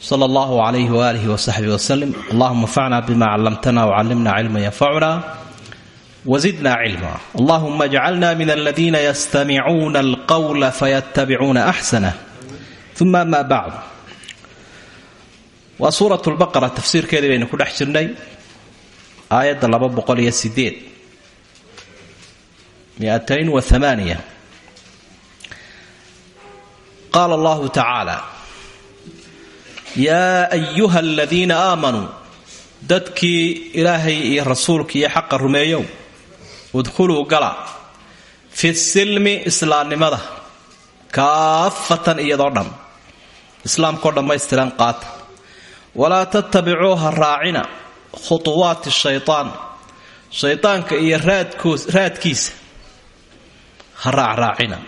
sal allahu calayhi waaalihi wasaxbi waslem allahuma anfacna bima callamtana wcalimna cilma yanfacuna wzidna cilma allahuma ajcalna min aladiina yastamicuuna alqawla fayatabicuuna axsanah uma ama bacd waa suurat lbaqara tafsiirkeedii baynu ku dhex jirnay aayadda laba boqoliyo sideed miatayn waaaniya qaala allahu tacaala yaa ayuha aladiina aamanuu dadkii ilaahay iyo rasuulka iyo xaqa rumeeyow udkhuluu gala fi silmi islaamnimada kaafatan iyadoo dhan islaamkao dhammaystiran qaata walaa tattabicuu ha raacina khutuwaati shaytaan shaydaanka iyo raadkiisa ha raacraacina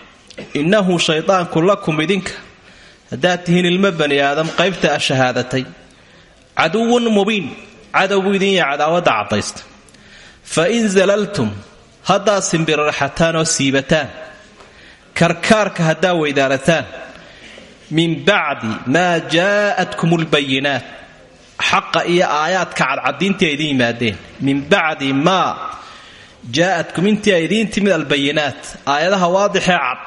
innahu shaydaanku lakum idinka haddaad tihiin ilmo bani aadam qaybta a shahaadatay caduwun mubiin cadowbu idinya cadaawadda caddaysta fa in zalaltum haddaad simbirarxataan oo siibataan karkaarka haddaa weydaarataan min bacdi maa jaa'atkum lbayinaat xaqa iyo aayaadka cadcadiintii ay idin yimaadeen. Min bacdi maa jaa'atkum intii ay idiin timid albayinaat aayadaha waadixee cad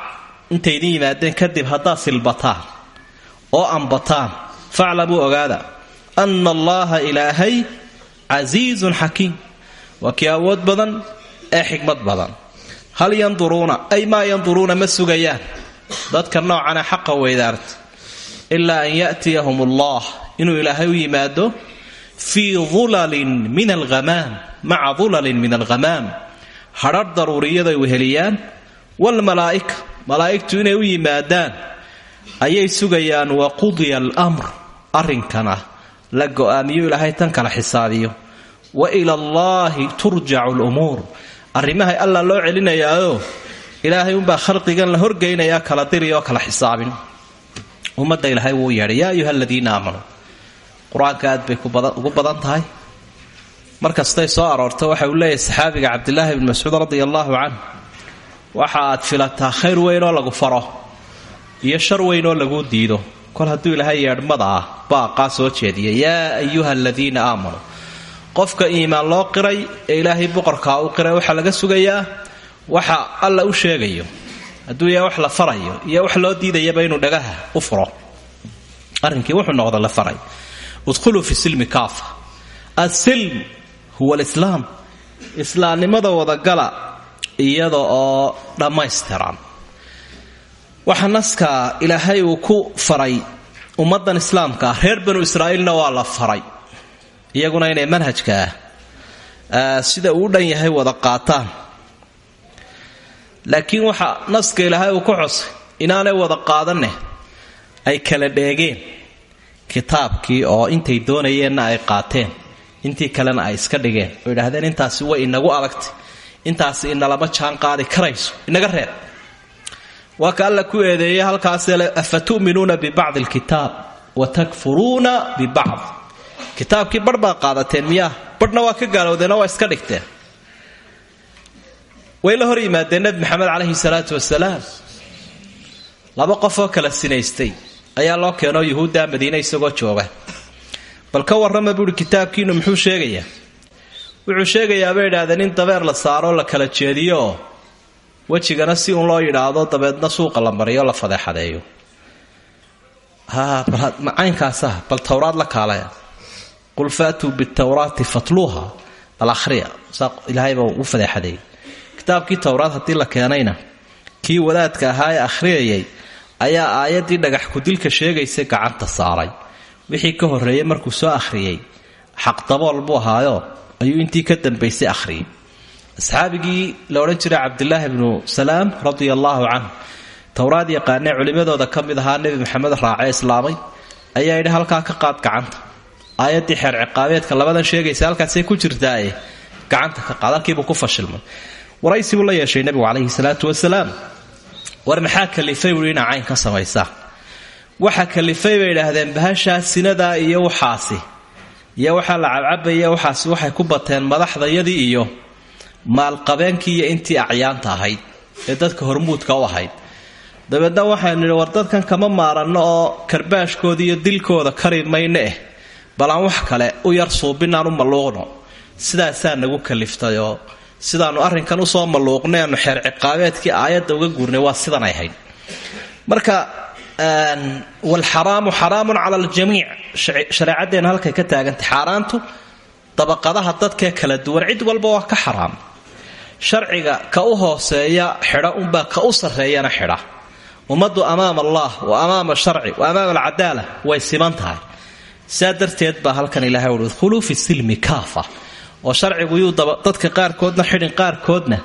intay idin yimaadeen kadib haddaad silbataan oo ambataan faclamuu ogaada. Ana allaha ilaahay casiizun xakiim. Waa kii awood badan ee xikmad badan. Hal yanduruuna ay maa yanduruuna ma sugayaan. Dadka noocana xaqa weydaarta ilaa an ya'tiyahum allah. Inuu ilaahay u yimaado fii dulalin min alghamaam maca dulalin min alghamaam hadhar daruuriyaday weheliyaan waalmalaa'ika malaa'igtu inay u yimaadaan ayay sugayaan wa qudiya almr arrinkana la go'aamiyo ilaahay tan kala xisaabiyo wa ila allaahi turjacu lumuur arrimahay alla loo celinayaao ilaahay unbaa khalqigan la horgeynayaa kala diri oo kala xisaabin. Ummadda ilaahay wuu yeedhay ayuha aladiina aamanuu qur'aanka aad bay ugu badan tahay. Markastay soo aroorto waxa uu leeyahay saxaabiga cabdilaahi bni mascuud radia allaahu canh waxa aad filataa khayr weyn oo lagu faro iyo shar weyn oo laguu diido. Kol hadduu ilaahay yeedhmada ah soo jeediya yaa ayuha aladiina aamanuu qofka iimaan loo qiray ee ilaahay boqorkaa u qiray waxaa laga sugayaa waxa alla u sheegayo. Hadduu yahay wax la farayo iyo wax loo diidayaba inuu dhagaha u furo. Arrinkii wuxuu noqda la faray. Udkhuluu fi silmi kaafa. Asilm huwa alislaam. Islaamnimada wadagala iyada oo dhammaystiran waxaa naska ilaahay uu ku faray ummadan islaamka ah reer banu israa'iilna waa la faray. Iyaguna inay manhajka ah sida uu dhan yahay wada qaataan. Laakiin waxa naska ilaahay uu ku xusay inaanay wada qaadanne ay kala dheegeen. Kitaabkii oo intay doonayeenna ay qaateen intii kalena ay iska dhigeen. Oo idhaahdeen intaasi way inagu adagtay. Intaasi inalama jaan qaadi karayso inaga reeb waa ka alla ku eedeeyey halkaasle afa tu'minuuna bibacdi alkitaab wa takfuruuna bibacd kitaabkii barh baa qaadateen miyaa barhna waa ka gaalowdeenoo waa iska dhigteen. Way la hor yimaadeen nebi maxamed calayhi salaatu wasalaam. Laba qofoo kala sinaystay ayaa loo keenoo yuhuudda madiine isagoo jooga. Bal ka warrama buuhi kitaabkiinu muxuu sheegayaa? Wuxuu sheegayaa bay idhaahdeen in dabeer la saaroo la kala jeediyooo wejigana si uun loo yidhaahdo dabeedna suuqa la mariyo la fadeexadeeyo. Macaynkaasa bal towraad la kaalaya qul faatuu bitawraati fatluuha bal ahriya saa ilaahayba u fadeexadeeyey. Kitaabkii towraad haddii la keenayna kii wadaadka ahaa ee akhriyayay ayaa aayaddii dhagax kudilka sheegaysay gacanta saaray. Wixii ka horreeyey markuu soo akhriyey xaqdabool buu ahaayo ayuu intii ka dambaysay akhriyey asxaabigii la odhan jiray cabdilaahi bnu salaam radia allaahu canhu towraad yaqaanee culimmadooda ka mid ahaa nebi maxamed raacee islaamay ayaa yidhi halkaa ka qaad gacanta. Aayaddii xeer ciqaabeedka labadan sheegaysa halkaasay ku jirtaaye gacanta ka qaad halkiibuu ku fashilmay. Waraysi buu la yeeshay nebigu calayhi salaatu wasalaam. War maxaa kalifay buui inaa ka samaysaa waxa kalifay bay idhaahdeen bahashaa sinadaa iyo waxaasi iyo waxaa la cabcabaya waxaasi waxay ku bateen madaxdayadii iyo maalqabeenkii iyo intii acyaanta ahayd ee dadka hormuudka u ahayd. Dabeedna waxaynu nidhi war dadkan kama maaranno oo karbaashkooda iyo dilkooda kari mayno eh. Wax kale u yar suubinaan u malluuqno sidaasaa nagu kaliftay oo sidaannu arrinkan u soo malluuqnay aanu xeer ciqaabeedkii aayadda uga guurnay waa sidanay ahayd. Marka walxaraamu xaraamun cala aljamiic shareecaddeena halkay ka taagantay. Xaaraantu dabaqadaha dadkee kala duwan cid walba waa ka xaraam sharciga ka u hooseeya xidha unbaa ka u sarreeyana xidha. Ummaddu amaama allah wa amaama sharci wa amaama alcadaala way siman tahay. Saa darteed halkan ilahay uhi udkhuluu fi silmi kaafa. Oo sharcigu yuu dadka qaarkoodna xidhin qaarkoodna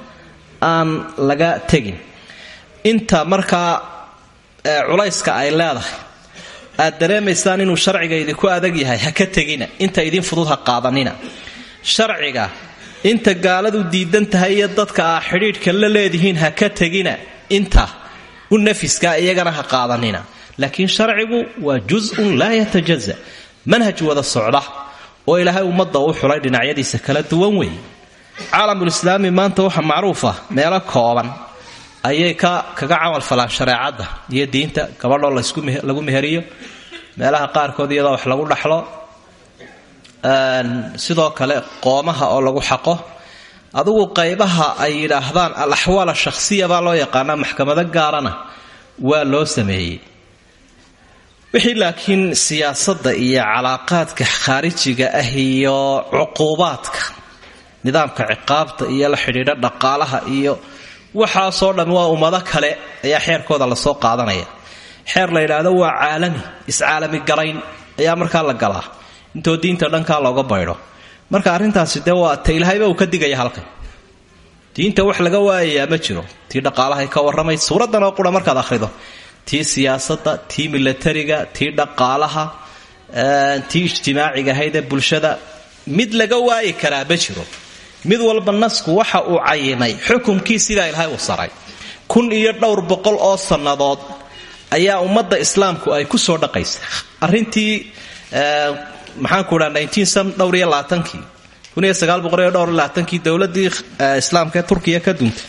aan laga tegin. Inta markaa culayska ay leedahay aad dareemaysaan inuu sharciga idinku adag yahay ha ka tegina. Inta idin fudud ha qaadanina. Sharciga inta gaaladu diidan tahay iyo dadka aa xidhiidhka la leedihiin ha ka tegina. Inta u nafiska iyagana ha qaadanina. Laakiin sharcigu waa jus-un laa yatajaza manhaj wada socda oo ilaahay ummadda u xulay dhinacyadiisa kala duwan weeye caalamulislaami maanta waxa macruuf ah meelo kooban ayay ka kaga camal falaan shareecadda iyo diinta gabadhoo lagu meheriyo. Meelaha qaarkood iyadoo wax lagu dhaxlo sidoo kale qoomaha oo lagu xaqo adugu qaybaha ay yidhaahdaan al axwaal ashahsiya baa loo yaqaanaa maxkamado gaarana waa loo sameeyey. Wixii laakiin siyaasadda iyo calaaqaadka khaarijiga ah iyo cuquubaadka nidaamka ciqaabta iyo la xidhiidha dhaqaalaha iyo waxaasoo dhammi waa ummado kale ayaa xeerkooda la soo qaadanaya. Xeer la yidhaahdo waa caalami iscaalami garayn ayaa markaa la galaa intoo diinta dhankaa looga baydho marka arrintaasi dee waa ta ilaahayba uu ka digaya halkan. Diinta wax laga waayayaa ma jiro. Tii dhaqaalahay ka warramay suuraddan qura markaad akhrido. Tii siyaasadda tii milatariga tii dhaqaalaha tii ijtimaaciga ahaydee bulshada mid laga waayi karaa ma jiro. Mid walba nasku waxa uu cayimay xukumkii sidaa ilaahay u saray. Kun iyo dhowr boqol oo sannadood ayaa ummadda islaamku ay ku soo dhaqaysa arrintii maxaanku laaankii dowladdii islaamka ee turkiya ka duntay.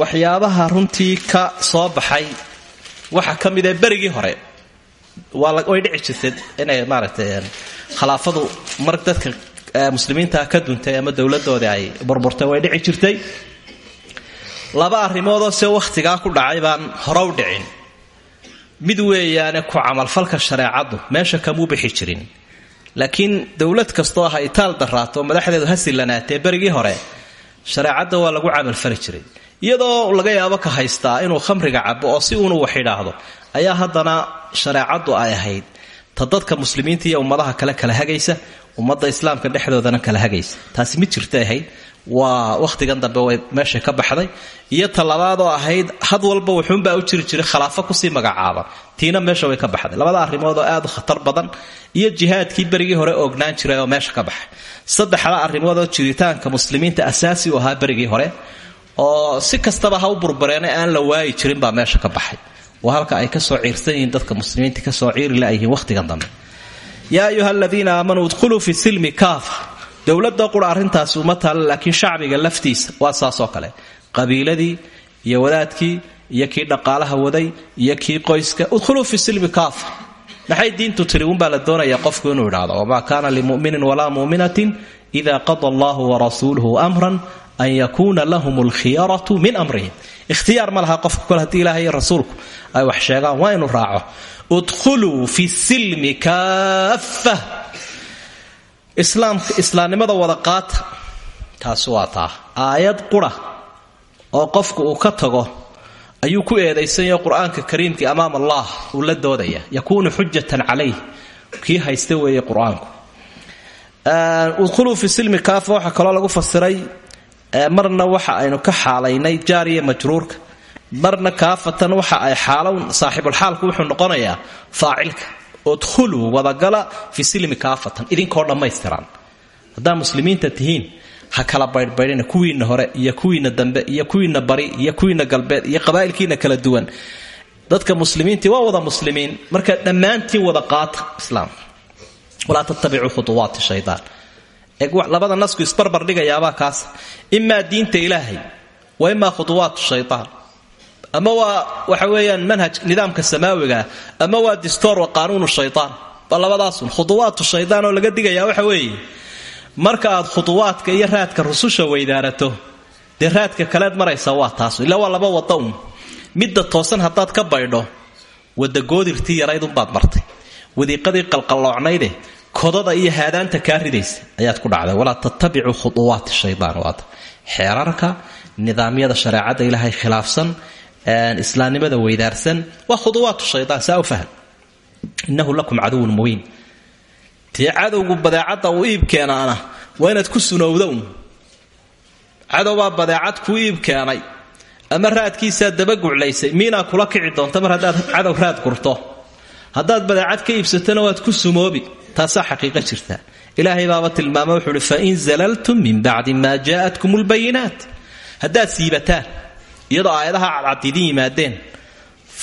Waxyaabaha runtii ka soo baxay waxa ka mid ee berigii hore way dhici jirtay inay maaragtay khilaafadu mar dadka muslimiinta ka duntay ama dowladoodii ay burburtay way dhici jirtay. Laba arrimoodoo se wakhtigaa ku dhacay baan hore u dhicin. Mid weeyaane ku camalfalka shareecaddu meesha kamuu bixi jirin laakiin dowlad kastoo ah itaal daraato madaxdeedu ha sillanaatee berigii hore shareecadda waa lagu camalfali jiray. Iyadoo laga yaabo ka haystaa inuu khamriga cabo oo si uunu wax idhaahdo ayaa haddana shareecaddu ay ahayd ta dadka muslimiinta iyo ummadaha kale kala hagaysa ummadda islaamka dhexdoodana kala hagaysa. Taasi mid jirtay ahayd waa wakhtigan dambe way meesha ka baxday. Iyo talabaadoo ahayd had walba wuxuunbaa u jiri jiray khilaafo ku sii magacaaban tiina meesha way ka baxday. Labada arrimood oo aad khatar badan. Iyo jihaadkii berigii hore oognaan jiray oo meesha ka baxay. Saddexda arrimoodoo jiritaanka muslimiinta asaasi u ahaa berigii hore oo si kastaba ha u burbareena aan la waayi jirin baa meesha ka baxay. Waa halka ay ka soo ciirsan yihiin dadka muslimiinta ka soo ciiri layihiin wakhtigan dambe. Yaa ayuha aladiina aamanuu idkhuluu fi silmi kaafa dowladda qura arrintaasi uma taalla laakiin shacbiga laftiisa waa saasoo kale. Qabiiladii iyo wadaadkii iyo kii dhaqaalaha waday iyo kii qoyska udkhuluu fi silmi kaafa maxay diintu tiri unbaa la doonaya qofku inuu idhaahdo wamaa kaana limuminin walaa muminatin ida qada allahu warasuuluhu amran an yakuuna lahum alkhiyaratu min amrihim. Ikhtiyaar ma qofku kole haddii ilaah iyo rasuulku ay wax sheegaan waa inuu raaco udkhuluu fi silmi kaafa islaamnimada wada qaata. Taasi waa taa. Aayad qura oo qofku uu ka tago ayuu ku eedaysanyaho qur'aanka kariimkii amaam allah uu la doodaya. Yakuunu xujatan calayh kii haysta weeye qur'aanku. Udkhuluu fi silmi kaafa waxaa kaloo lagu fasiray marna waxa aynu ka xaalaynay jaariya majruurka. Marna kaafatan waxa ay xaalown saaxibulxaalku wuxuu noqonayaa faacilka udkhuluu wadagala fi silmi kaafatan idinkoo dhammaystiran. Haddaa muslimiinta tihiin ha kala baydhbaydhina kuwiinna hore iyo kuwiinna dambe iyo kuwiinna bari iyo kuwiinna galbeed iyo qabaa'ilkiina kala duwan. Dadka muslimiintii waa wada muslimiin marka dhammaantiin wada qaata islaamka walaa tattabicuu khuuwaati shaydaan. Labada nasku isbarbar dhigayaabaa kaas. Imaa diinta ilaahay wa imaa khuuwaat shayaan ama waa waxa weeyaan manhaj nidaamka samaawigaa ama waa distoor wa qaanuunu shayaan waa labadaasun shayaan oo laga digayaa waxa weeye. Marka aad khuduwaadka iyo raadka rususha weydaarato dee raadka kaleed maraysa waa taas ilaa waa laba wada midda toosan haddaad ka baydho wada goodirtii yaraydunbaad martay. Wadiiqadii qalqalloocnayde kodada iyo haadaanta kaa ridaysa ayaad ku dhacday. Walaa tattabicuu khuduwaati shayaan waata xeerarka nidaamyada shareecada ilaahay khilaafsan islaamnimada weydaarsan waa khuduwaatu shayaan saa fahm innahu lakum caduwun mubiin. Tii cadowgu badeecadda uu iib waa inaad ku sunowdown. Cadowbaa badeecad kuu iib keenay. Ama raadkiisaa dabaguclaysay miinaa kula kici doonta mar haddaad cadow raad gurto. Haddaad badeecad ka iibsatona waad ku sumoobi taasaa xaqiiqa jirta. Ilaahay baaba tilmaama wuxuu uhi fain zalaltum min bacdi maa jaa'atkum lbayinaat haddaad siibataan iyadoo aayadaha cadcad idin yimaadeen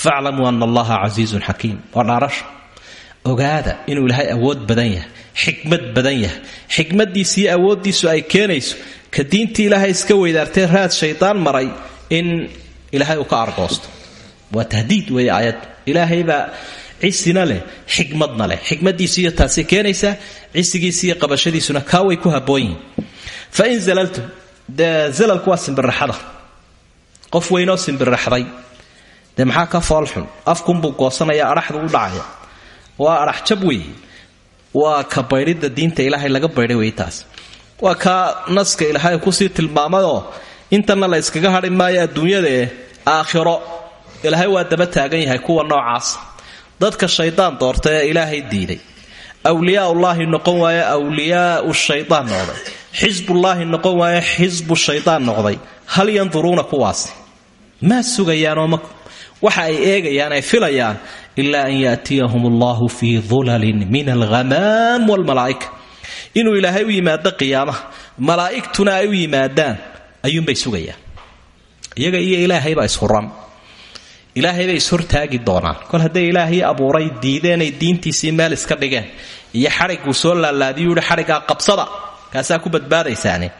faclamuu ana allaha casiizun xakiim. Waa dhaarasha ogaada inuu ilaahay awood badan yahay xikmad badan yahay. Xikmadiisiiyo awooddiisu ay keenayso ka diintii ilaahay iska weydaartee raad shaydaan maray in ilaahay uu ka argoosto waa tahdiid weeye aayaddu ilaahay baa cisina leh xikmadna leh. Xikmadiisiiyo taasay keenaysaa cisigiisiiyo qabashadiisuna kaa way ku habboon yihiin fain zalaltum dee zalalku waa simbiraxada qof weynoo simbiraxday dee maxaa ka foolxun afkunbuu goosanaya adhaxdu u dhacaya. Waa adhax jab waa ka baydhidda diinta ilaahay laga baydhay wey taas. Waa kaa naska ilaahay ku sii tilmaamayoo intana la yskaga hadhi maayo adduunyadae aakhiro. Ilaahay waa daba taagan yahay kuwa noocaas. Dadka shaydaan doorta ee ilaahay diiday awliyaullaahi noqon waaye awliyaau shaydaan noqday. Xisbullaahi noqon waaye xisbu shaydaan noqday hal yanduruuna kuwaasi maa sugayaanoo waxa ay eegayaan ay filayaan ilaa an yaatiyahum allahu fii dulalin min alghamaam wlmalaa'ika inuu ilaahay u yimaado qiyaamaha malaa'igtuna ay u yimaadaan ayuunbay sugayaan. Iyaga iyo ilaahaybaa ishuran ilaahaybay ishortaagi doonaan. Kol hadday ilaahii abuuray diideenay diintiisii meel iska dhigeen iyo xadhiguu soo laalaadiyuu yihi qabsada kaasaa ku badbaadaysaane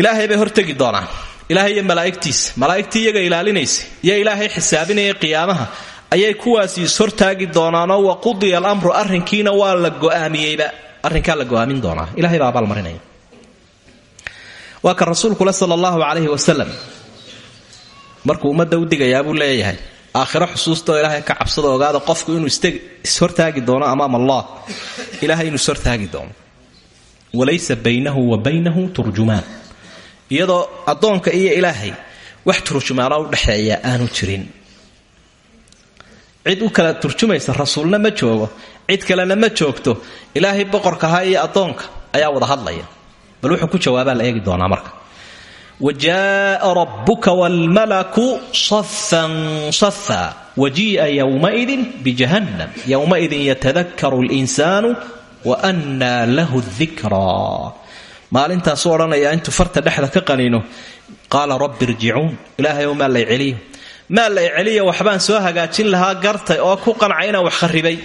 ilaahay bay hortegi doonaan. Ilaahay iyo malaa'igtiisa malaa'igtii iyaga ilaalinaysa iyo ilaahay xisaabinaya qiyaamaha ayay kuwaasi ishortaagi doonaanoo waqudiya alamru arrinkiina waa la go'aamiyeyba. Arrinkaa la go'aamin doonaa. Ilahay baa abaalmarinaya. Waa ka rasuulkule sala allahu calayhi wasalam markuu ummadda u digayaa buu leeyahay aakhiro xusuustaoo ilaahay ka cabsado ogaada qofku inuu ishortaagi doono amaam allah. Ilahay inuu ishortaagi doono. Walaysa baynahu wa baynahu turjumaan iyadoo addoonka iyo ilaahay wax turjumaanoo udhexeeya aanu jirin. Cid u kala turjumaysa rasuulna ma joogo cid kalena ma joogto ilaahay boqorkaha iyo addoonka ayaa wada hadlaya. Bal wuxuu ku jawaabaa la eegi doonaa marka. Wa jaaa rabbuka waalmalaku safan safa wajii'a yowmaidin bijahannam yowmaidin yatadakaru linsaanu wa annaa lahu dikraa maalintaasuu odhanaya intuu farta dhexda ka qaniino. Qaala rabbi irjicuun. Ilaahay ow maa lay celiyo maa lay celiya waxbaan soo hagaajin lahaa gartay oo ku qancay inaan wax kharribay.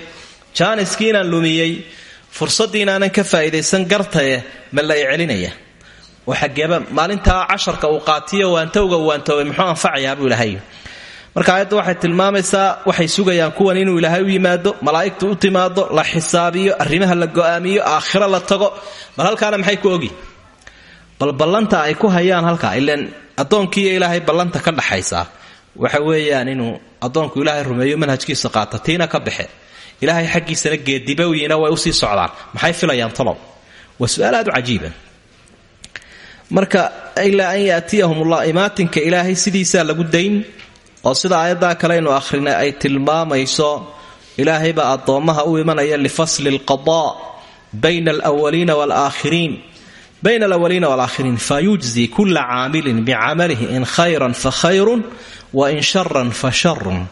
Jaaniskii inaan lumiyey fursaddii inaanan ka faa'idaysan gartaye ma lay celinaya. Waxageeba maalintaa casharka uu qaatiyo waantowga waantoobay muxuu anfacayaa buu ilaahay marka aayadda waxay tilmaamaysaa waxay sugayaan kuwan inuu ilaahay u yimaado malaa'igtu u timaado la xisaabiyo arrimaha la go'aamiyo aakhiro la tago. Bal halkaana maxay ku ogi? Bal ballanta ay ku hayaan halkaa ilaan addoonkiiyo ilaahay ballanta ka dhaxaysaa. Waxa weeyaan inuu addoonku ilaahay rumeeyo manhajkiisa qaata ka baxe ilaahay xaggiisana geedibowyiina way u sii socdaan. Maxay filayaan tolob waa su'aal marka ilaa an yaatiyahumullah imaatinka ilaahay sidiisaa lagu dayn oo sida aayaddaa kaleynu akhrinay ay tilmaamayso ilaahay baa addoommaha u imanaya lifasli alqadaa bayna alwaliina waalaakhiriin. Bayna alawaliina waalaakhiriin fayujzi kula caamilin bicamalihi in khayran fa khayrun wa in sharan fa sharun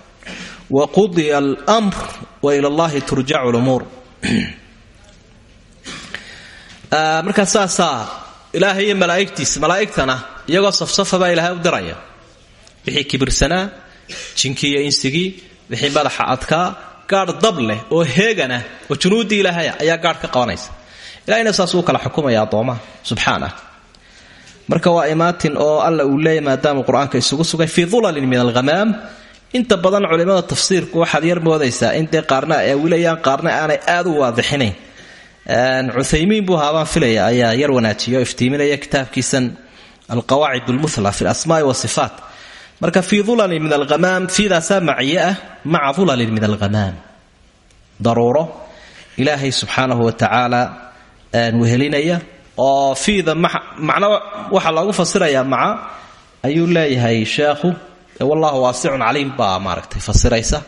wa qudiya almr wa ila allahi turjacu lumuur markaa saasaa ilaahay iyo malaa'igtana iyagoo safsafabaa ilaahay u diraya wixii kibirsanaa jinkiiyo insigii wixii madaxa adkaa gaadh dab oo heegana oo junuuddii ilaahaya ayaa gaadh ka qabanaysa. Ilahayna saas uu kala xukumaya addoomaha subxaanah. Marka waa imaatin oo alla uu leeyahy maadaama qur'aanka isugu sugay fii dulalin min alghamaam inta badan culimmada tafsiirku waxaad yar moodaysaa in dee qaarna ay awilayaan qaarna aanay aad u waadixinayn cuthaymiin buu haabaan filaya ayaa yar wanaajiya oo iftiiminaya kitaabkiisan alqawaacid lmuhla fi lasmaai wasifaat marka fii ulalin min alhamaam fiidaasaa maciye ah maca ulalin min alghamaam daruuro ilaahay subxaanahu wa tacaala wehelinaya oo fiida macna waxaa loogu fasirayaa maca ayuu leeyahay sheekhu wallahu waasicun caliim baa maaragtay fasiraysa.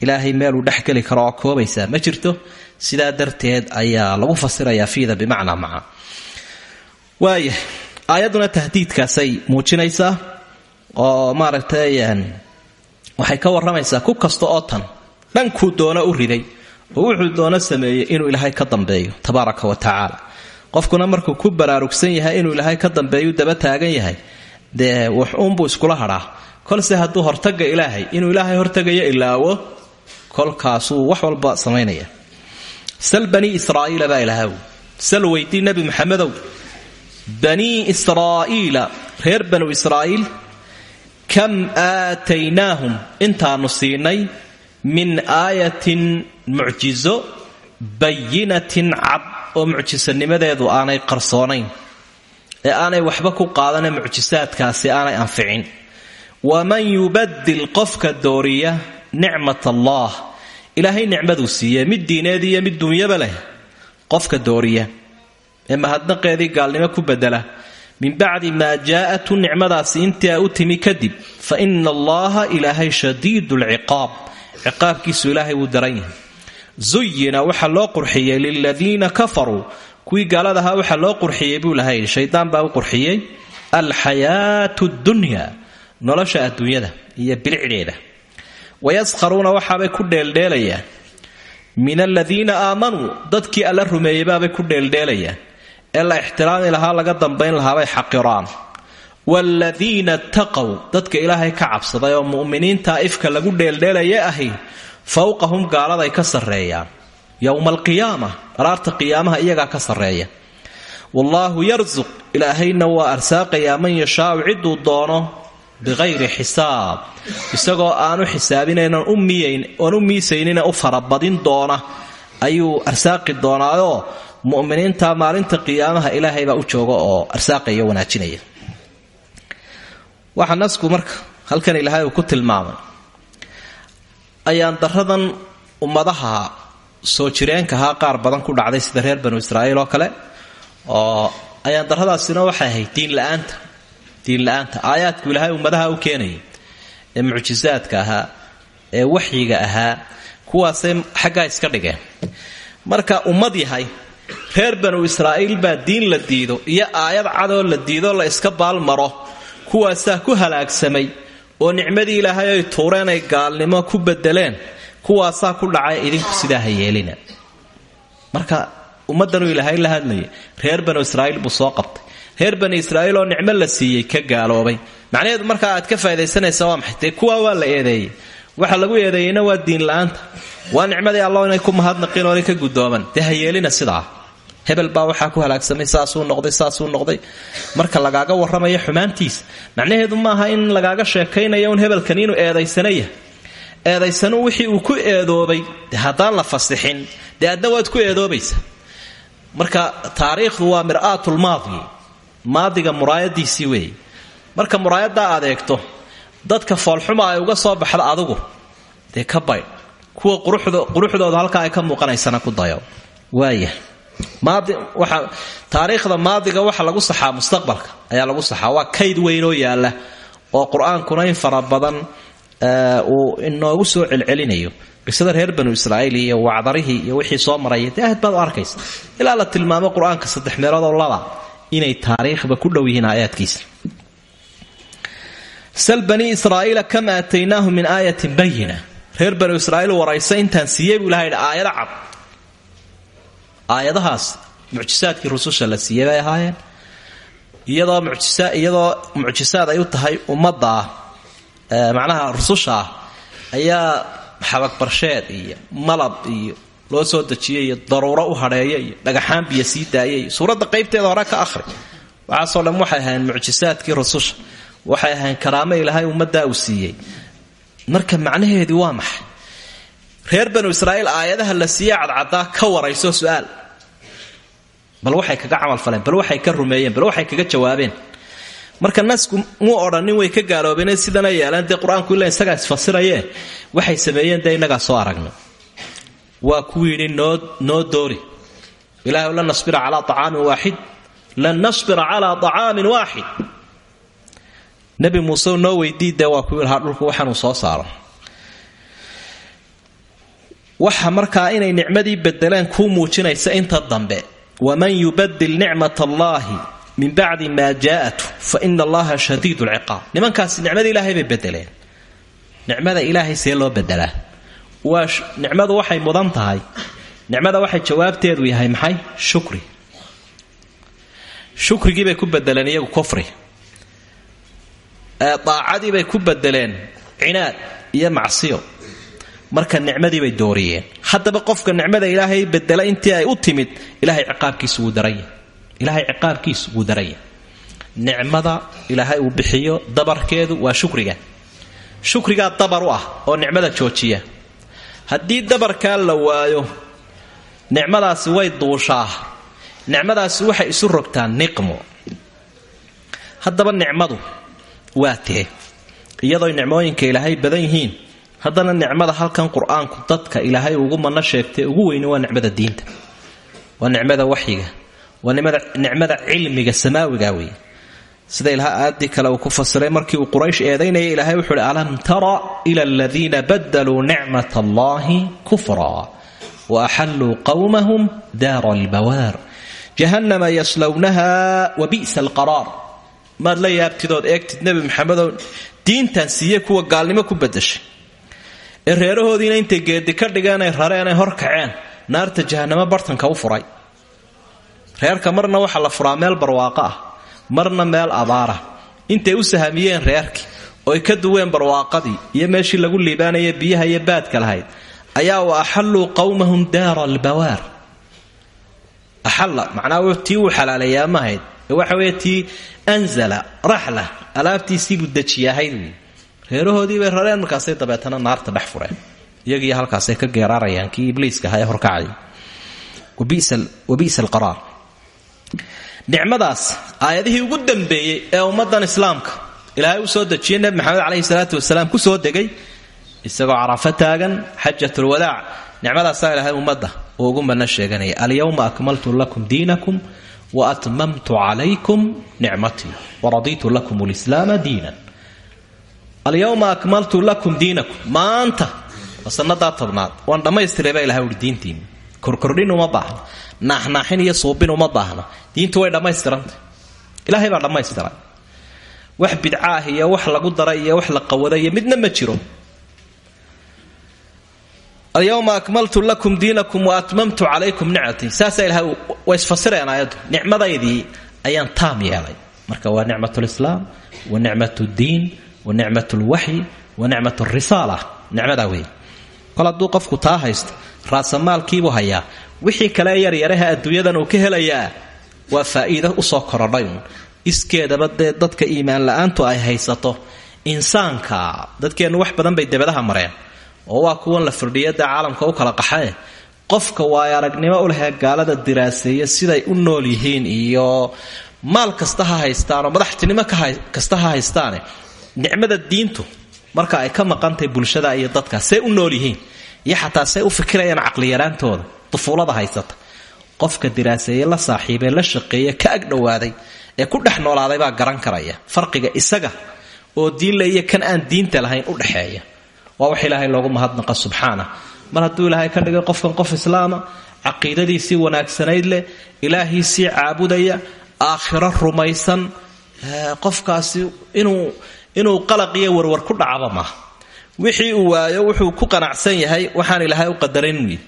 Ilaahay meeluu dhexgeli karo oo koobaysa. Ma jirto sidaa darteed ayaa lagu fasirayaa fiida bimacnaa maca. Waaya aayadduna tahdiidkaasay muujinaysaa oo maaragtay waxay ka warramaysaa ku kasta oo tan. Dhankuu doona u riday oo wuxuu doono sameeyey inuu ilaahay ka dambeeyo tabaaraka wa tacaala. Qofkuna markuu ku baraarugsan yahay inuu ilaahay ka dambeeyu daba taagan yahay dee wax uunbuu iskula hadhaa kolse hadduu hortaga ilaahay inuu ilaahay hortagayo ilaawo kolkaasuu wax walba samaynaya sal banii israa'iila baa ilahaw sal weydii nebi maxamedow banii israa'iila reer banu israa'iil kam aataynaahum intaanu siinay min aayatin mucjizo bayinatin cad oo mucjisanimadeedu aanay qarsoonayn ee aanay waxba ku qaadane mucjisaadkaasi aanay anficin waman yubadil qofka dooriya nicmat allah ilaahay nicmaduu siiye mid diineed iyo mid duunyaba leh qofka dooriya ee mahadnaqeedii gaalnimo ku bedela min bacdi maa jaa'atu nicmadaasi intii u timi kadib fa ina allaha ilaahay shadiidu lciqaab ciqaabkiisu ilaahay wuu daran yahay. Zuyina waxaa loo qurxiyey liladiina kafaruu kuwii gaaladahaa waxaa loo qurxiyey buu lahay shaydaan baa u qurxiyey alxayaatu dunya nolosha adduunyada iyo bilicdeeda. Wayaskharuuna waxaabay ku dheeldheelayaan. Min aladiina aamanuu dadkii alla rumeeyeybaabay ku dheeldheelayaan ee la ixtiraami lahaa laga dambayn lahaabay xaqiraan. Waaladiina taqow dadka ilaahay ka cabsaday oo mu'miniinta ifka lagu dheeldheelaya ahi fowqahum gaaladay ka sarreeyaan. Yowma alqiyaama araarta qiyaamaha iyagaa ka sarreeya. Wallaahu yarsuq ilaahayna waa arsaaqayaa man yashaau ciduu doono biqayri xisaab. Isagoo aanu xisaabinayn oon u miisaynina u farabadin doona ayuu arsaaqi doonaayoo mu'miniinta maalinta qiyaamaha ilaahay baa u jooga oo arsaaqaya wanaajinaya. Waxa nasku marka halkan ilaahay uu ku tilmaamay ayaan daradan ummadaha soo jireenkahaa qaar badan ku dhacday sida reer banu israa'iil oo kale oo ayaan daradaasina waxay ahayd diinla'aanta diinla'aanta aayaadku ilaahay ummadaha u keenayay ee mucjisaadka ahaa ee waxyiga ahaa kuwaasay xaggaa iska dhigeen. Marka ummad yahay reer banu israa'iil baa diin la diido iyo aayad cadoo la diidoo la iska baalmaro kuwaasaa ku halaagsamay oo nicmadii ilaahay ay tuureen ay gaalnimo ku bedeleen kuwaasaa ku dhacay idinku sidaa ha yeelina. Marka ummaddanuu ilaahay la hadlayay reer banu israa'iil buu soo qabtay. Reer bani israa'iil oo nicmo la siiyey ka gaaloobay. Macnaheedu markaa aad ka faa'idaysanaysa waa maxay? Dee kuwaa waa la eedeeyey waxa lagu eedeeyeyna waa diinla'aanta waa nicmadii allah inay ku mahadnaqin oonay ka guddooman dee sidaa. Hebel baa waxaa ku halaagsamay saasuu noqday saasuu noqday. Marka lagaaga warramayo xumaantiisa macnaheedu maaha in lagaaga sheekaynayo un hebelkan inuu eedaysanaya eedaysanu wixii uu ku eedoobay de la fasixin dee ku eedoobaysa marka taariikhdu waa mir'aatulmaadi maadiga muraayadiisii weeye. Marka muraayaddaa aad eegto dadka foolxuma ay uga soo baxda adigu dee ka baydh kuwa quruxdooda halkaa ay ka muuqanaysana ku dayo. Waaya taariikhda maadiga waxa lagu saxaa mustaqbalka ayaa lagu saxaa. Waa kayd weynoo yaalla oo qur'aankuna in fara badan uu inoogu soo celcelinayo. Qisada reer banu israa'iil iyo wacdarihii iyo wixii soo maraya dee aad baad u arkaysa. Ilaa la tilmaamo qur'aanka saddex meeloodoo laba inay taariikhba ku dhow yihiin aayaadkiisa sal banii israa'iila kam aataynaahum min aayatin bayina reer banu israa'iil waraysa intaan siiyey buu aayado cad. Aayadahaas mucjisaadkii rususha la siiyey bay ahaayeen. Iyadoo mucjisa iyadoo mucjisaad ay u tahay ummadda ah macnaha rususha ah ayaa xabagbarsheed iyo malab iyo loo soo dejiyay iyo daruuro u hadheeya iyo dhagaxaan biyo sii daaya iyo suuradda qaybteeda hore ka akhri. Waxaasoo dhan waxay ahayn mucjisaadkii rususha waxay ahayn karaamo ilaahay ummaddaa uu siiyey. Marka macnaheedii waa maxay? Reer banu israa'iil aayadaha la siiye cadcadaa ka warayso su'aal. Bal waxay kaga camalfaleen bal waxay ka rumeeyeen bal waxay kaga jawaabeen. Marka nasku muu odhanin way ka gaaloobeen sidana yeeleen dee qur'aanku ila isagaa waxay sameeyeen dee soo aragna waa kuu yidhi noo doori. Ilahay lan nasbira calaa acaamin waaxid. Lan nasbira calaa acaamin waaxid nebi muuse noo weydii dee waa kuu lahaa dhulku waxaanuu soo saaro. Waxa markaa inay nicmadii bedeleen kuu muujinaysa inta dambe waman yubadil nicmat allaahi min bacdi maa jaa'atu fa ina allaha shadiid lciqaab nimankaasi nicmada ilaahay bay bedeleen nicmada ilaahay see loo bedelaa waa nicmadu waxay mudan tahay. Nicmada waxay jawaabteedu yahay maxay? Shukri. Shukrigii bay ku bedeleen kufri daacadii bay ku bedeleen cinaad iyo macsiyo. Marka nicmadii bay dooriyeen. Haddaba qofka nicmada ilaahay bedela intii ay u timid ilahay ciqaabkiisu wuu daranya ilaahay ciqaabkiisu wuu daranya nicmada ilaahay uu bixiyo dabarkeedu waa shukriga. Shukrigaa dabar u ah oo nicmada joojiya. Haddii dabarkaa la waayo nicmadaasi way duushaa. Nicmadaasi waxay isu rogtaa niqmo haddaba nicmadu waa iyadooy nicmooyinka ilaahay badan yihiin haddana nicmada halkan qur'aanku dadka ilaahay ugu manno sheegtay ugu weyni waa nicmada diinta. Waa nicmada waxyiga waa nicmada cilmiga samaawiga wey sida ilaha aaddii kale uu ku fasiray markii uu quraysh eedaynaya ilaahay wuxuu uhi alam tara ila aladiina badaluu nicmat allahi kufra wa axalluu qowmahum daara albawaar jahannama yaslownaha wa bi'sa alqaraar maad la yaabtidood eegtid nebi maxamedow diintan siiye kuwa gaalnimo ku badashay ee reerahoodiina intay geedi ka dhigeenay rareenay hor kaceen naarta jahanamo bartanka u furay. Reerka marna waxaa la furaa meel barwaaqo ah marna meel abaara. Intay u sahamiyeen reerkii ooy ka duween barwaaqadii iyo meeshii lagu liibaanaya biyaha iyo baadka lahayd ayaa wa axalluu qowmahum daara albawaar axalla macnaa tii uu xalaaleeyaa ma ahayd? ee waxa weeye tii anzala raxla alaabtiisiibuu dejiyahayd reerahoodii bay rareen markaasay dabeetana naarta dhex fureen. Iyagiiyo halkaasay ka geeraarayaan kii ibliiska ahaa ee horkacay wa bi'sa alqaraar nicmadaas aayadihii ugu dambeeyey ee ummadan islaamka ilaahay u soo dejiyey nebi maxamed caleyhi salaatu wasalaam ku soo degay isagoo carafo taagan xajatulwadaac nicmadaasaa ilaahay ummadda uu ugu manno sheeganaya alyowma akmaltu lakum diinakum wa atmamtu calaykum nicmatii waradiitu lakum lislaama diinan alyowma akmaltu lakum diinakum maanta waa sannadaa tobnaad waan dhammaystiray baa ilahay uhi diintiinni korkordhin uma baahna naaxnaaxin iyo suubin uma baahna diintu way dhammaystirantay ilaahay baa dhammaystiray wax bidcaah iyo wax lagu daray iyo wax la qawada iyo midna ma jiro alyowma akmaltu lakum diinakum wa atmamtu calaykum nicmatii saasaa ilahay way isfasireen aayaddu. Nicmadaydii ayaan taam yeelay. Marka waa nicmat lislaam wa nicmat ddiin wa nicmat lwaxyi wa nicmat risaala. Nicmadaa wey kol hadduu qofku taa haysto raasamaalkiibuu hayaa. Wixii kale yaryaraha adduunyadan uu ka helayaa waa faa'iido u soo korodhay uun. Iskeedaba dee dadka iimaan la'aantu ay haysato. Insaanka dadkeennu wax badan bay debadaha mareen oo waa kuwan la firdhiyada caalamka u kala qaxae qofka waayo aragnimo u lehee gaalada diraaseeya siday u nool yihiin iyo maal kasta ha haystaanoo madaxtinimo kasta ha haystaane nicmada diintu marka ay ka maqantahay bulshada iyo dadka see u nool yihiin iyo xataa say u fikirayaan caqliyaraantooda dufuulada haysata. Qofka diraaseeye la saaxiibee la shaqeeye ka agdhowaaday ee ku dhex noolaaday baa garan karaya farqiga isaga oo diinle iyo kan aan diinta lahayn u dhexeeya waa wax ilaahay loogu mahadnaqa subxaana mar hadduu ilaahay ka dhigay qofkan qof islaama caqiidadiisii wanaagsanayd leh ilaahiisii caabudaya aakhiro rumaysan qofkaasi inuu qalaq iyo warwar ku dhacaba maaha wixii uu waayo wuxuu ku qanacsan yahay waxaan ilaahay u qadaray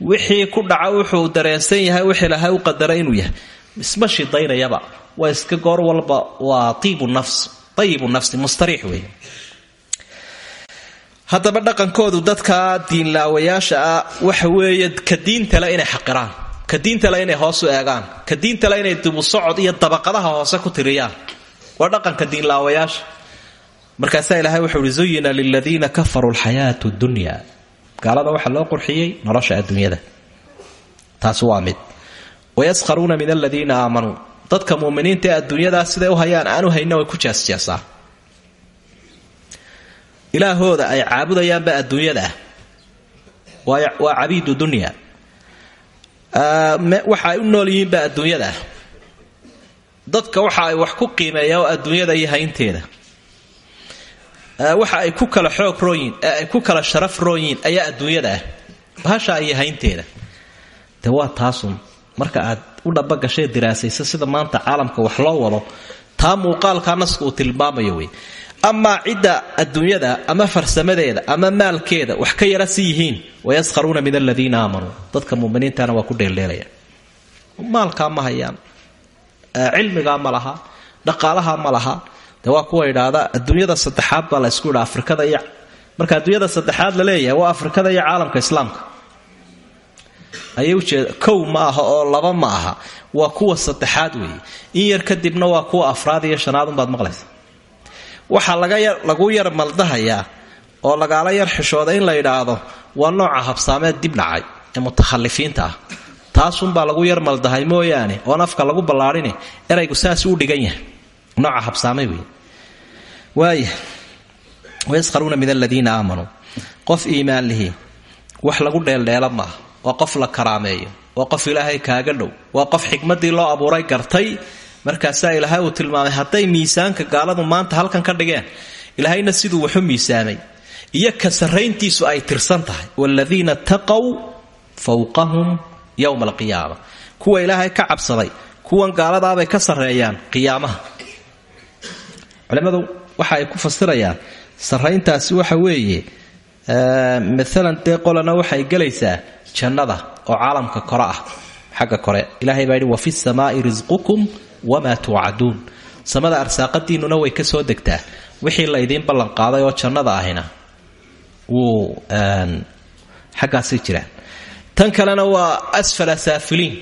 wixii ku dhaca wuxuu dareensan yahay wix ilaahay u qadaray inuu yahay. Isma shidaynayaba waa iska goor walba waa ayibu nafsi mustariix wey haddaba dhaqankoodu dadka diinlaawayaasha ah waxa weeye ka diintale inay xaqiraan ka diintale inay hoos u eegaan ka diintale inay dibu socod iyo dabaqadaha hoose ku tiriyaan. Waa dhaqanka diinlaawayaasha. Markaasaa ilaahay wuxuu uhi zuyina liladiina kafaruu lxayaatu dunya. Gaalada waxaa loo qurxiyey nolosha adduunyada. Taasi waa mid. Wayaskharuuna min aladiina aamanuu dadka muminiinta ee adduunyadaa siday u hayaan aanu hayna way ku jeesjeesaan ilaahooda ay caabudayaanba adduunyada ah. Waa cabiidu dunya. Waxa ay u nool yihiinba adduunyada ah. Dadka waxa ay wax ku qiimeeyaan adduunyada iyo haynteeda. Waxa ay ku kala xoog rooyin ee ay ku kala sharaf rooyin ayaa adduunyada ah. Bahasha iyo haynteeda. De waa taasun marka aad u dhabagashay diraasaysa sida maanta caalamka wax loo wado taa muuqaalkaa naska uu tilmaamayo wey amaa cidda adduunyada ama farsamadeeda ama maalkeeda wax ka yara si yihiin wayaskharuuna min aladiina aamanuu dadka muminiintana waa ku dheeldheelaya. Maalkaa ma hayaan. Cilmigaa ma laha dhaqaalaha ma laha. De waa kuwa idhaahda saddexaad baa la ysku idha afrikada iyo marka adduunyada saddexaad la leeyahay waa afrikada iyo caalamka islaamka. Ayay ujeeda kow ma aha oo laba ma aha. Waa kuwa saddexaad weeye. In yar kadibna waa kuwa afraad iyo shanaad unbaad maqlaysa waxaa lagu yar maldahayaa oo lagaala yar xishooda in la yidhaahdo waa nooca habsaameed dib dhacay ee mutakhalifiinta ah. Taasunbaa lagu yar maldahay mooyaane oon afka lagu ballaadhine eraygu saas u dhigan yahay. Nooca habsaame wey waaya wayaskharuuna min aladiina aamanuu qof iimaan wax lagu dheeldheela maaha waa qof la karaameeyo. Waa qof ilaahay kaaga dhow. Waa qof xikmadii loo abuuray gartay markaasaa ilaahay uu tilmaamay hadday miisaanka gaaladu maanta halkan ka dhigeen ilaahayna siduu waxu miisaamay. Iyo ka ay tirsan tahay waaladiina taqow fowqahum yowma alqiyaama kuwa ilaahay ka cabsaday kuwan gaaladaabay ka sarreeyaan qiyaamaha. Culimmadu waxa ay ku fasirayaan sarrayntaasi waxa weeye maalan dee qolana waxay gelaysaa jannada oo caalamka kore ah xagga kore. Ilahay baa yidhi wa fi samaai risqukum wamaa tuucaduun samada arsaaqadiinnuna way ka soo degtaa wixii la ydiin ballanqaaday oo jannada ahina wuu xaggaasay jiraan tan kalena waa asfala saafiliin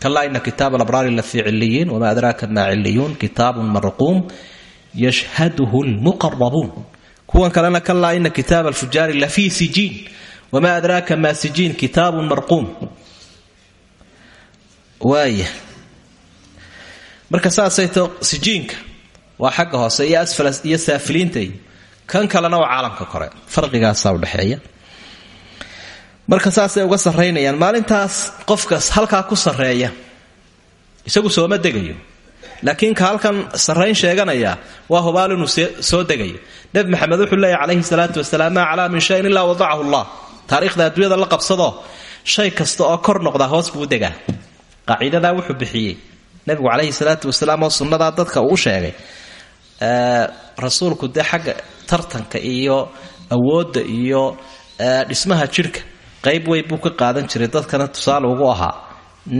kalaa ina kitaaba alabraari la fii ciliyiin wamaa adraaka maa ciliyuun kitaabun marquum yashhaduhu lmuqarabuun kuwan kalena kalaa ina kitaaba alfujaari la fii sijiin wamaa adraaka maa sijiin kitaabun marquum waaya marka saasay sijiinka waa xagga hoose iyo asfala iyo saafiliinta kan kalena waa caalamka kore. Farqigaasaa udhexeeya marka saasay uga sarraynayaan maalintaas qofkas halkaa ku sarreeya isagu sooma degayo. Laakiin ka halkan sarrayn sheeganaya waa hubaal inuu soo degayo. Nebi maxamed wuxuu leeyahy calayhi salaatu wasalaam maa calaa min shayin ilaa wadacahu allah. Taariikhda adduunyada la qabsadoo shay kasta oo kor noqdaa hoos buu degaa. Qaaciidadaa wuxuu bixiyey nebigu calayhi salaatu wasalaam oo sunnadaa dadka uu sheegay rasuulku dee xagga tartanka iyo awoodda iyo dhismaha jidhka qayb weyn buu ka qaadan jiray. Dadkana tusaale ugu ahaa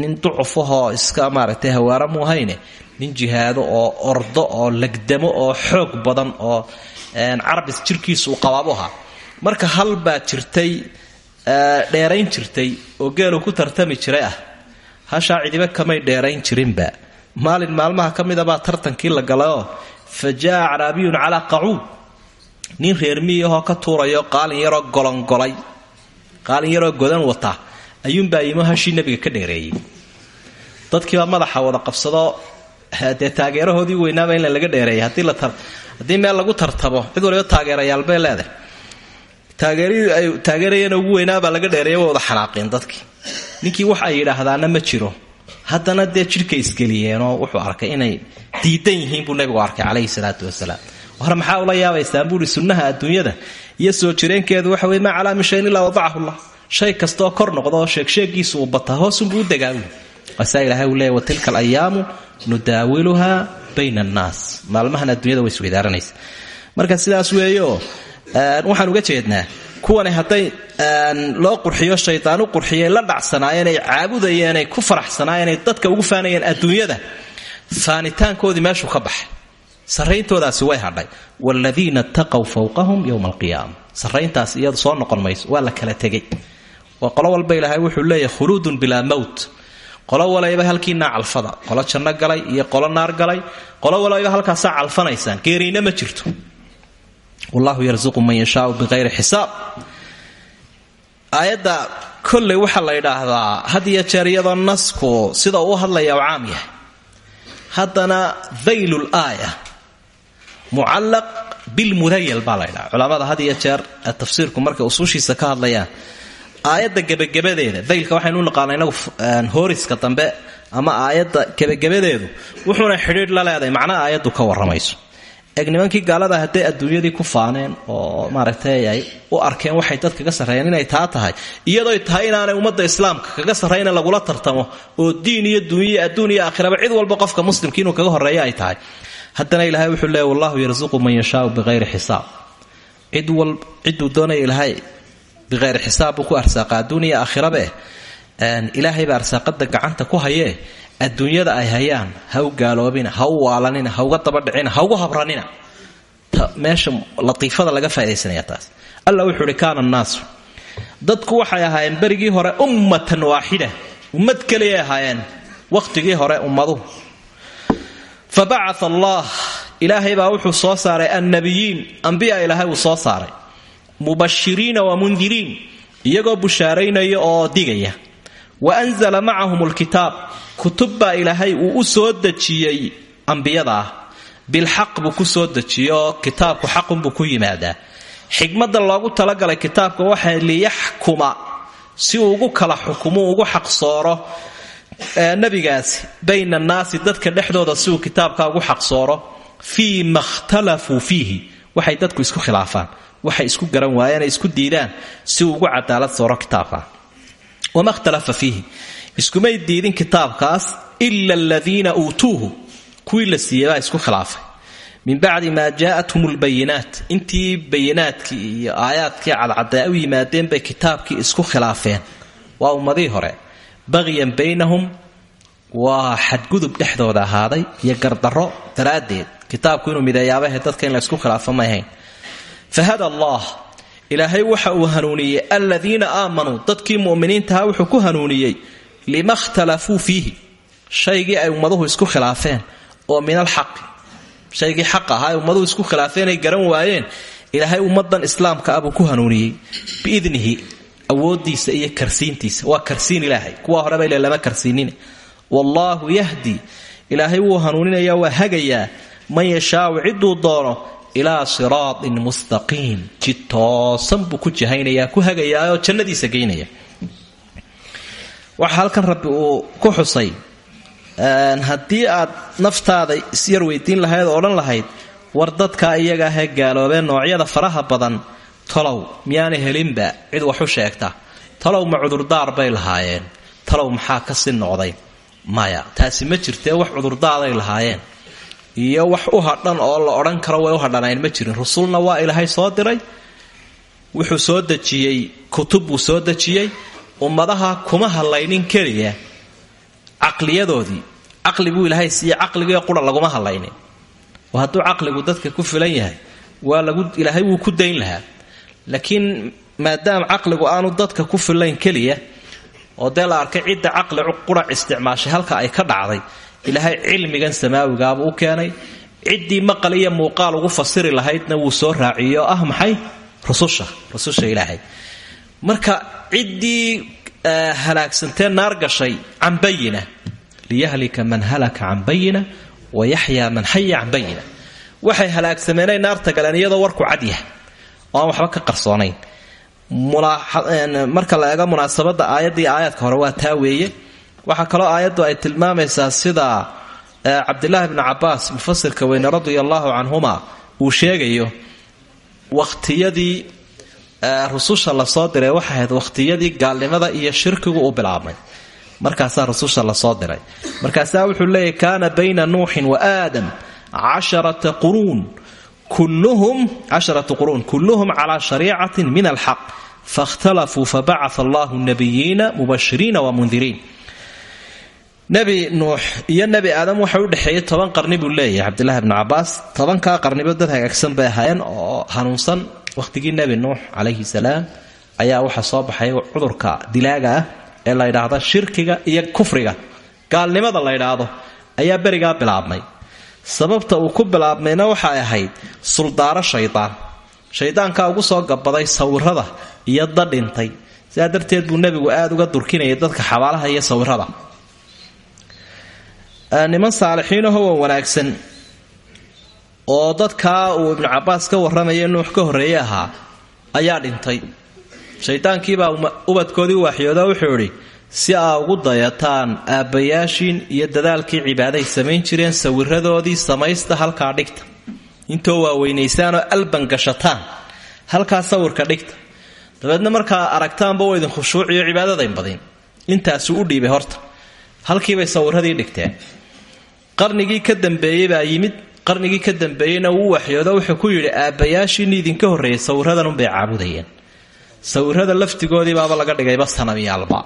nin ducufahoo iska maaragtay hawaara mu hayne nin jihaado oo ordo oo legdamo oo xoog badan oo carabis jirkiisu uu qabaabu ahaa. Marka hal baa jirtay dheerayn jirtay oo geelu ku tartami jiray ah hashaa cidiba kamay dheerayn jirinba. Maalin maalmaha ka midabaa tartankii la galayoo fa jaa acraabiyun calaa qacuud. Nin reer miyahoo ka tuurayo qaalin yaroo golongolay qaalin yaroo godan wata ayuunbaa yimo hashii nabiga ka dheereeyey. Dadkiibaa madaxa wada qabsadoo dee taageerahoodii weynaaba in laga dheereeyay haddii meel lagu tartamo cid waliba taageerayaalbay leedahay. Taageerayeen ugu weynaabaa laga dheereeya wada xanaaqeen dadkii ninkii wax ay yidhaahdaana ma jiro. Haddana dee jidhka isgeliyeenoo wuxuu arkay inay diidan yihiin buu nabigu arkay calayhi salaatu wasalaam. Hore maxaa ula yaabaysaan buuhi sunnaha adduunyada iyo soo jireenkeedu waxa weye maa calaa ilaa wadacahu llah shay kastaoo kor noqda oo sheegsheegiisu uu bataa hoosunbuu u degaawi waasaa ilahay uu leeya watilka alayaamu nudaawiluha bayna annaas. Maalmahan adduunyada way isweydaaranaysa marka sidaas weeyo waxaan uga jeednaa kuwani hadday loo qurxiyo shaydaan u qurxiyay la dhacsanaayeen ay caabudayeen ay ku faraxsanaayeen ay dadka ugu faanayeen adduunyada faanitaankoodii meeshuu ka baxay. Sarayntoodaasi way hadhay. Wladiina taqow fowqahum yowma alqiyaama sarayntaas iyadu soo noqon mayso waa la kala tegay waa qolo walba ilaahay wuxuu leeyahay khuluudun bilaa mowt qolo walayba halkiinaa calfada. Qolo janno galay iyo qolo naar galay. Qolo walayba halkaasaa calfanaysaan. Geeriyna ma jirto wallahu yarsuqu man yashaau biqayri xisaab aayadda kolley waxaa la yidhaahdaa had iyo jeer iyadoo nasku sida uu hadlaya caam yahay. Haddana daylul aaya mucallaq bilmudayal baa la ydhaha culamada had iyo jeer tafsiirku markay usuushiisa ka hadlayaan aayadda gebagabadeeda daylka waxaynu naqaana inagu hooriska dambe ama aayadda gebagabadeedu wuxuuna xidhiidh la leedahay macnaha aayaddu ka warramayso eeg gaalada hadday adduunyadii ku faaneen oo maaragtay ay u arkeen waxay dad kaga sarreeyeen inay taa tahay iyadoy tahay inaanay ummadda islaamka kaga sarrayna lagula tartamo oo diin iyo dunya adduun iyo cid walba qofka muslimka inuu kaga horreeya ay tahay. Haddana ilaahay wuxuu leeya wallahu yarsuqu man yashaau biqayri xisaab. Cidduu doonaya ilaahay biqayri xisaab buu ku arsaaqa adduun iyo aakhirabaeh ilaahaybaa arsaaqada gacanta ku hayee adduunyada ay hayaan ha u gaaloobina ha u waalanina ha uga dabadhicina ha ugu habranina meesha latiifada laga faa'idaysanaya taas. Alla wuxuu uhi kaana annaasu. Dadku waxay ahaayeen berigii hore ummatan waaxida ummad keliyay ahaayeen. Wakhtigii hore ummaduhu fa allah. Ilaahay baa wuxuu soo saaray annabiyiin. Ambiya ilaahay uu soo saaray. Mubashiriina wa mundiriin iyagoo bushaaraynaya oo digaya. Wa anzala macahum lkitaab kutub baa ilaahay uu u soo dejiyey ambiyada. Ah bilxaq buu ku soo dejiyey oo kitaabku xaqunbuu ku yimaadaa. Xikmadda loogu talagalay kitaabka waxa liyaxkuma si ugu kala xukumo ugu xaqsooro nebigaasi bayna annaasi dadka dhexdooda si uu kitaabka ugu xaqsooro fii ma khtalafuu fiihi waxay dadku isku khilaafaan waxay isku garan waayeen ay isku diidaan si ugu cadaalad sooro kitaabka. Wama htalafa fiihi iskumay diidin kitaabkaas ila aladiina uutuuhu. Kuwii la siiyey baa isku khilaafay. Min bacdi maa jaa'athum lbayinaat intii bayinaadkii iyo aayaadkii cadcadee u yimaadeen bay kitaabkii isku khilaafeen. Waa ummadihii hore. Baghyan baynahum waa xadgudub dhexdooda ahaaday iyo gardarro daraaddeed. Kitaabku inuu mideeyaabahe dadka in la ysku khilaafo ma ahayn. Fahada allah. Ilaahay waxa uu hanuuniyey aladiina aamanuu dadkii wuxuu ku hanuuniyey lima khtalafuu fiihi? Shaygii ay ummaduhu isku khilaafeen oo min alxaqi shaygii xaq ahaa ummaduhu isku khilaafeen ay garan waayeen ilaahay ummadan islaamka ah buu ku hanuuniyey. Biidnihi awoodiisa iyo karsiintiisa. Waa karsiin ilaahay. Kuwa horeba ile lama karsiinin wallaahu yahdi ilaahay wuu hanuuninaya waa hagayaa. Man yashaau ciduu doono ilaa siraatin mustaqiim. Jid toosan buu ku jahaynayaa ku hagayaayoo jannadiisa geynaya waxa halkan rabbi uu ku xusay haddii aad naftaada isyar weydiin lahayd oo odhan lahayd war dadkaa iyaga ahee gaaloobee noocyada faraha badan talow miyaanay helinba cid waxu sheegta. Talow ma cudurdaar bay lahaayeen. Talow maxaa ka si noqday? Maya taasi ma jirtee wax cudurdaaday lahaayeen? Iyo wax u hadhan oo la odhan karo way u hadhanayn ma jirin. Rusulna waa ilaahay soo diray wuxuu soo dejiyey kutub buu soo dejiyey ummadaha kuma hadlaynin keliya. Caqliyadoodii caqli buu ilaahay siiye caqligii qura laguma hadlaynin oo hadduu caqligu dadka ku filan yahay waa lagu ilaahay wuu ku dayn lahaa. Laakiin maadaama caqligu aanu dadka ku filayn keliya oo dee la arkay cidda caqli qurac isticmaashay halka ay ka dhacday ilaahay cilmigan samaawigaabuu u keenay. Ciddii maqal iyo muuqaal ugu fasiri lahaydna wuu soo raaciyey oo ah maxay? Rususha rususha ilaahay marka ciddii halaagsantee naar gashay can bayina. Liyahlika man halaka can bayina wa yaxyaa man xaya can bayina. Waxay halaagsameenay naarta galeen iyadoo warku cadyah oo aan waxba ka qarsoonayn. Marka la eego munaasabada aayadii aayaadka hore waa taa weeye. Waxaa kaloo aayaddu ay tilmaamaysaa sida cabdilaahi bnu cabaas mufasirka weyne radia allaahu canhuma uu sheegayo wakhtiyadii rususha la soo diray waxay ahayd wakhtiyadii gaalnimada iyo shirkigu u bilaabmay. Markaasaa rususha la soo diray. Markaasaa wuxuu leeyahy kaana bayna nuuxin wa aadam casharata quruun. Kulluhum calaa shariicatin min alxaq. Fakhtalafuu fabacaa allahu nabiyiina mubashiriina wamundiriin nebi nuux iyo nebi aadam waxa u dhexeeyey toban qarni buu leeyahay cabdilaahi bnu cabaas tobankaa qarniba dad hagaagsan bay ahaayeen oo hanuunsan wakhtigii nebi nuux calayhi salaam ayaa waxaa soo baxay cudurka dilaaga ah ee la ydhaahda shirkiga iyo kufriga. Gaalnimada la ydhaahdo ayaa berigaa bilaabmay. Sababta uu ku bilaabmayna waxay ahayd suldaaro shaydaan shaydaankaa ugu soo gabaday sawirada iyo dadhintay. Sidaa darteed buu nebigu aada uga durkinayay dadka xabaalaha iyo sawirada niman saalixiinahoo wan wanaagsan oo dadkaa uu ibnu cabaas ka warramaya nuux ka horreeye ahaa ayaa dhintay. Shaydaankiibaa ubadkoodii waaxyooda wuxuu idhi si aa ugu dayataan aabbayaashiin iyo dadaalkii cibaaday samayn jireen sawiradoodii samaysta halkaa dhigta. Intoo waaweynaysaanoo alban gashataan halkaa sawirka dhigta. Dabeedna markaa aragtaanba waa idin khushuuciyo cibaadadayn badin. Intaasuu u dhiibay horta. Halkiibay sawiradii dhigteen. Qarnigii ka dambeeyey baa yimid qarnigii ka dambeeyeyna uu waxyoodo wuxuu ku yidhi aabbayaashiini idinka horreeyay sawiradanunbay caabudayeen. Sawirada laftigoodii baaba laga dhigayba sanamyaalba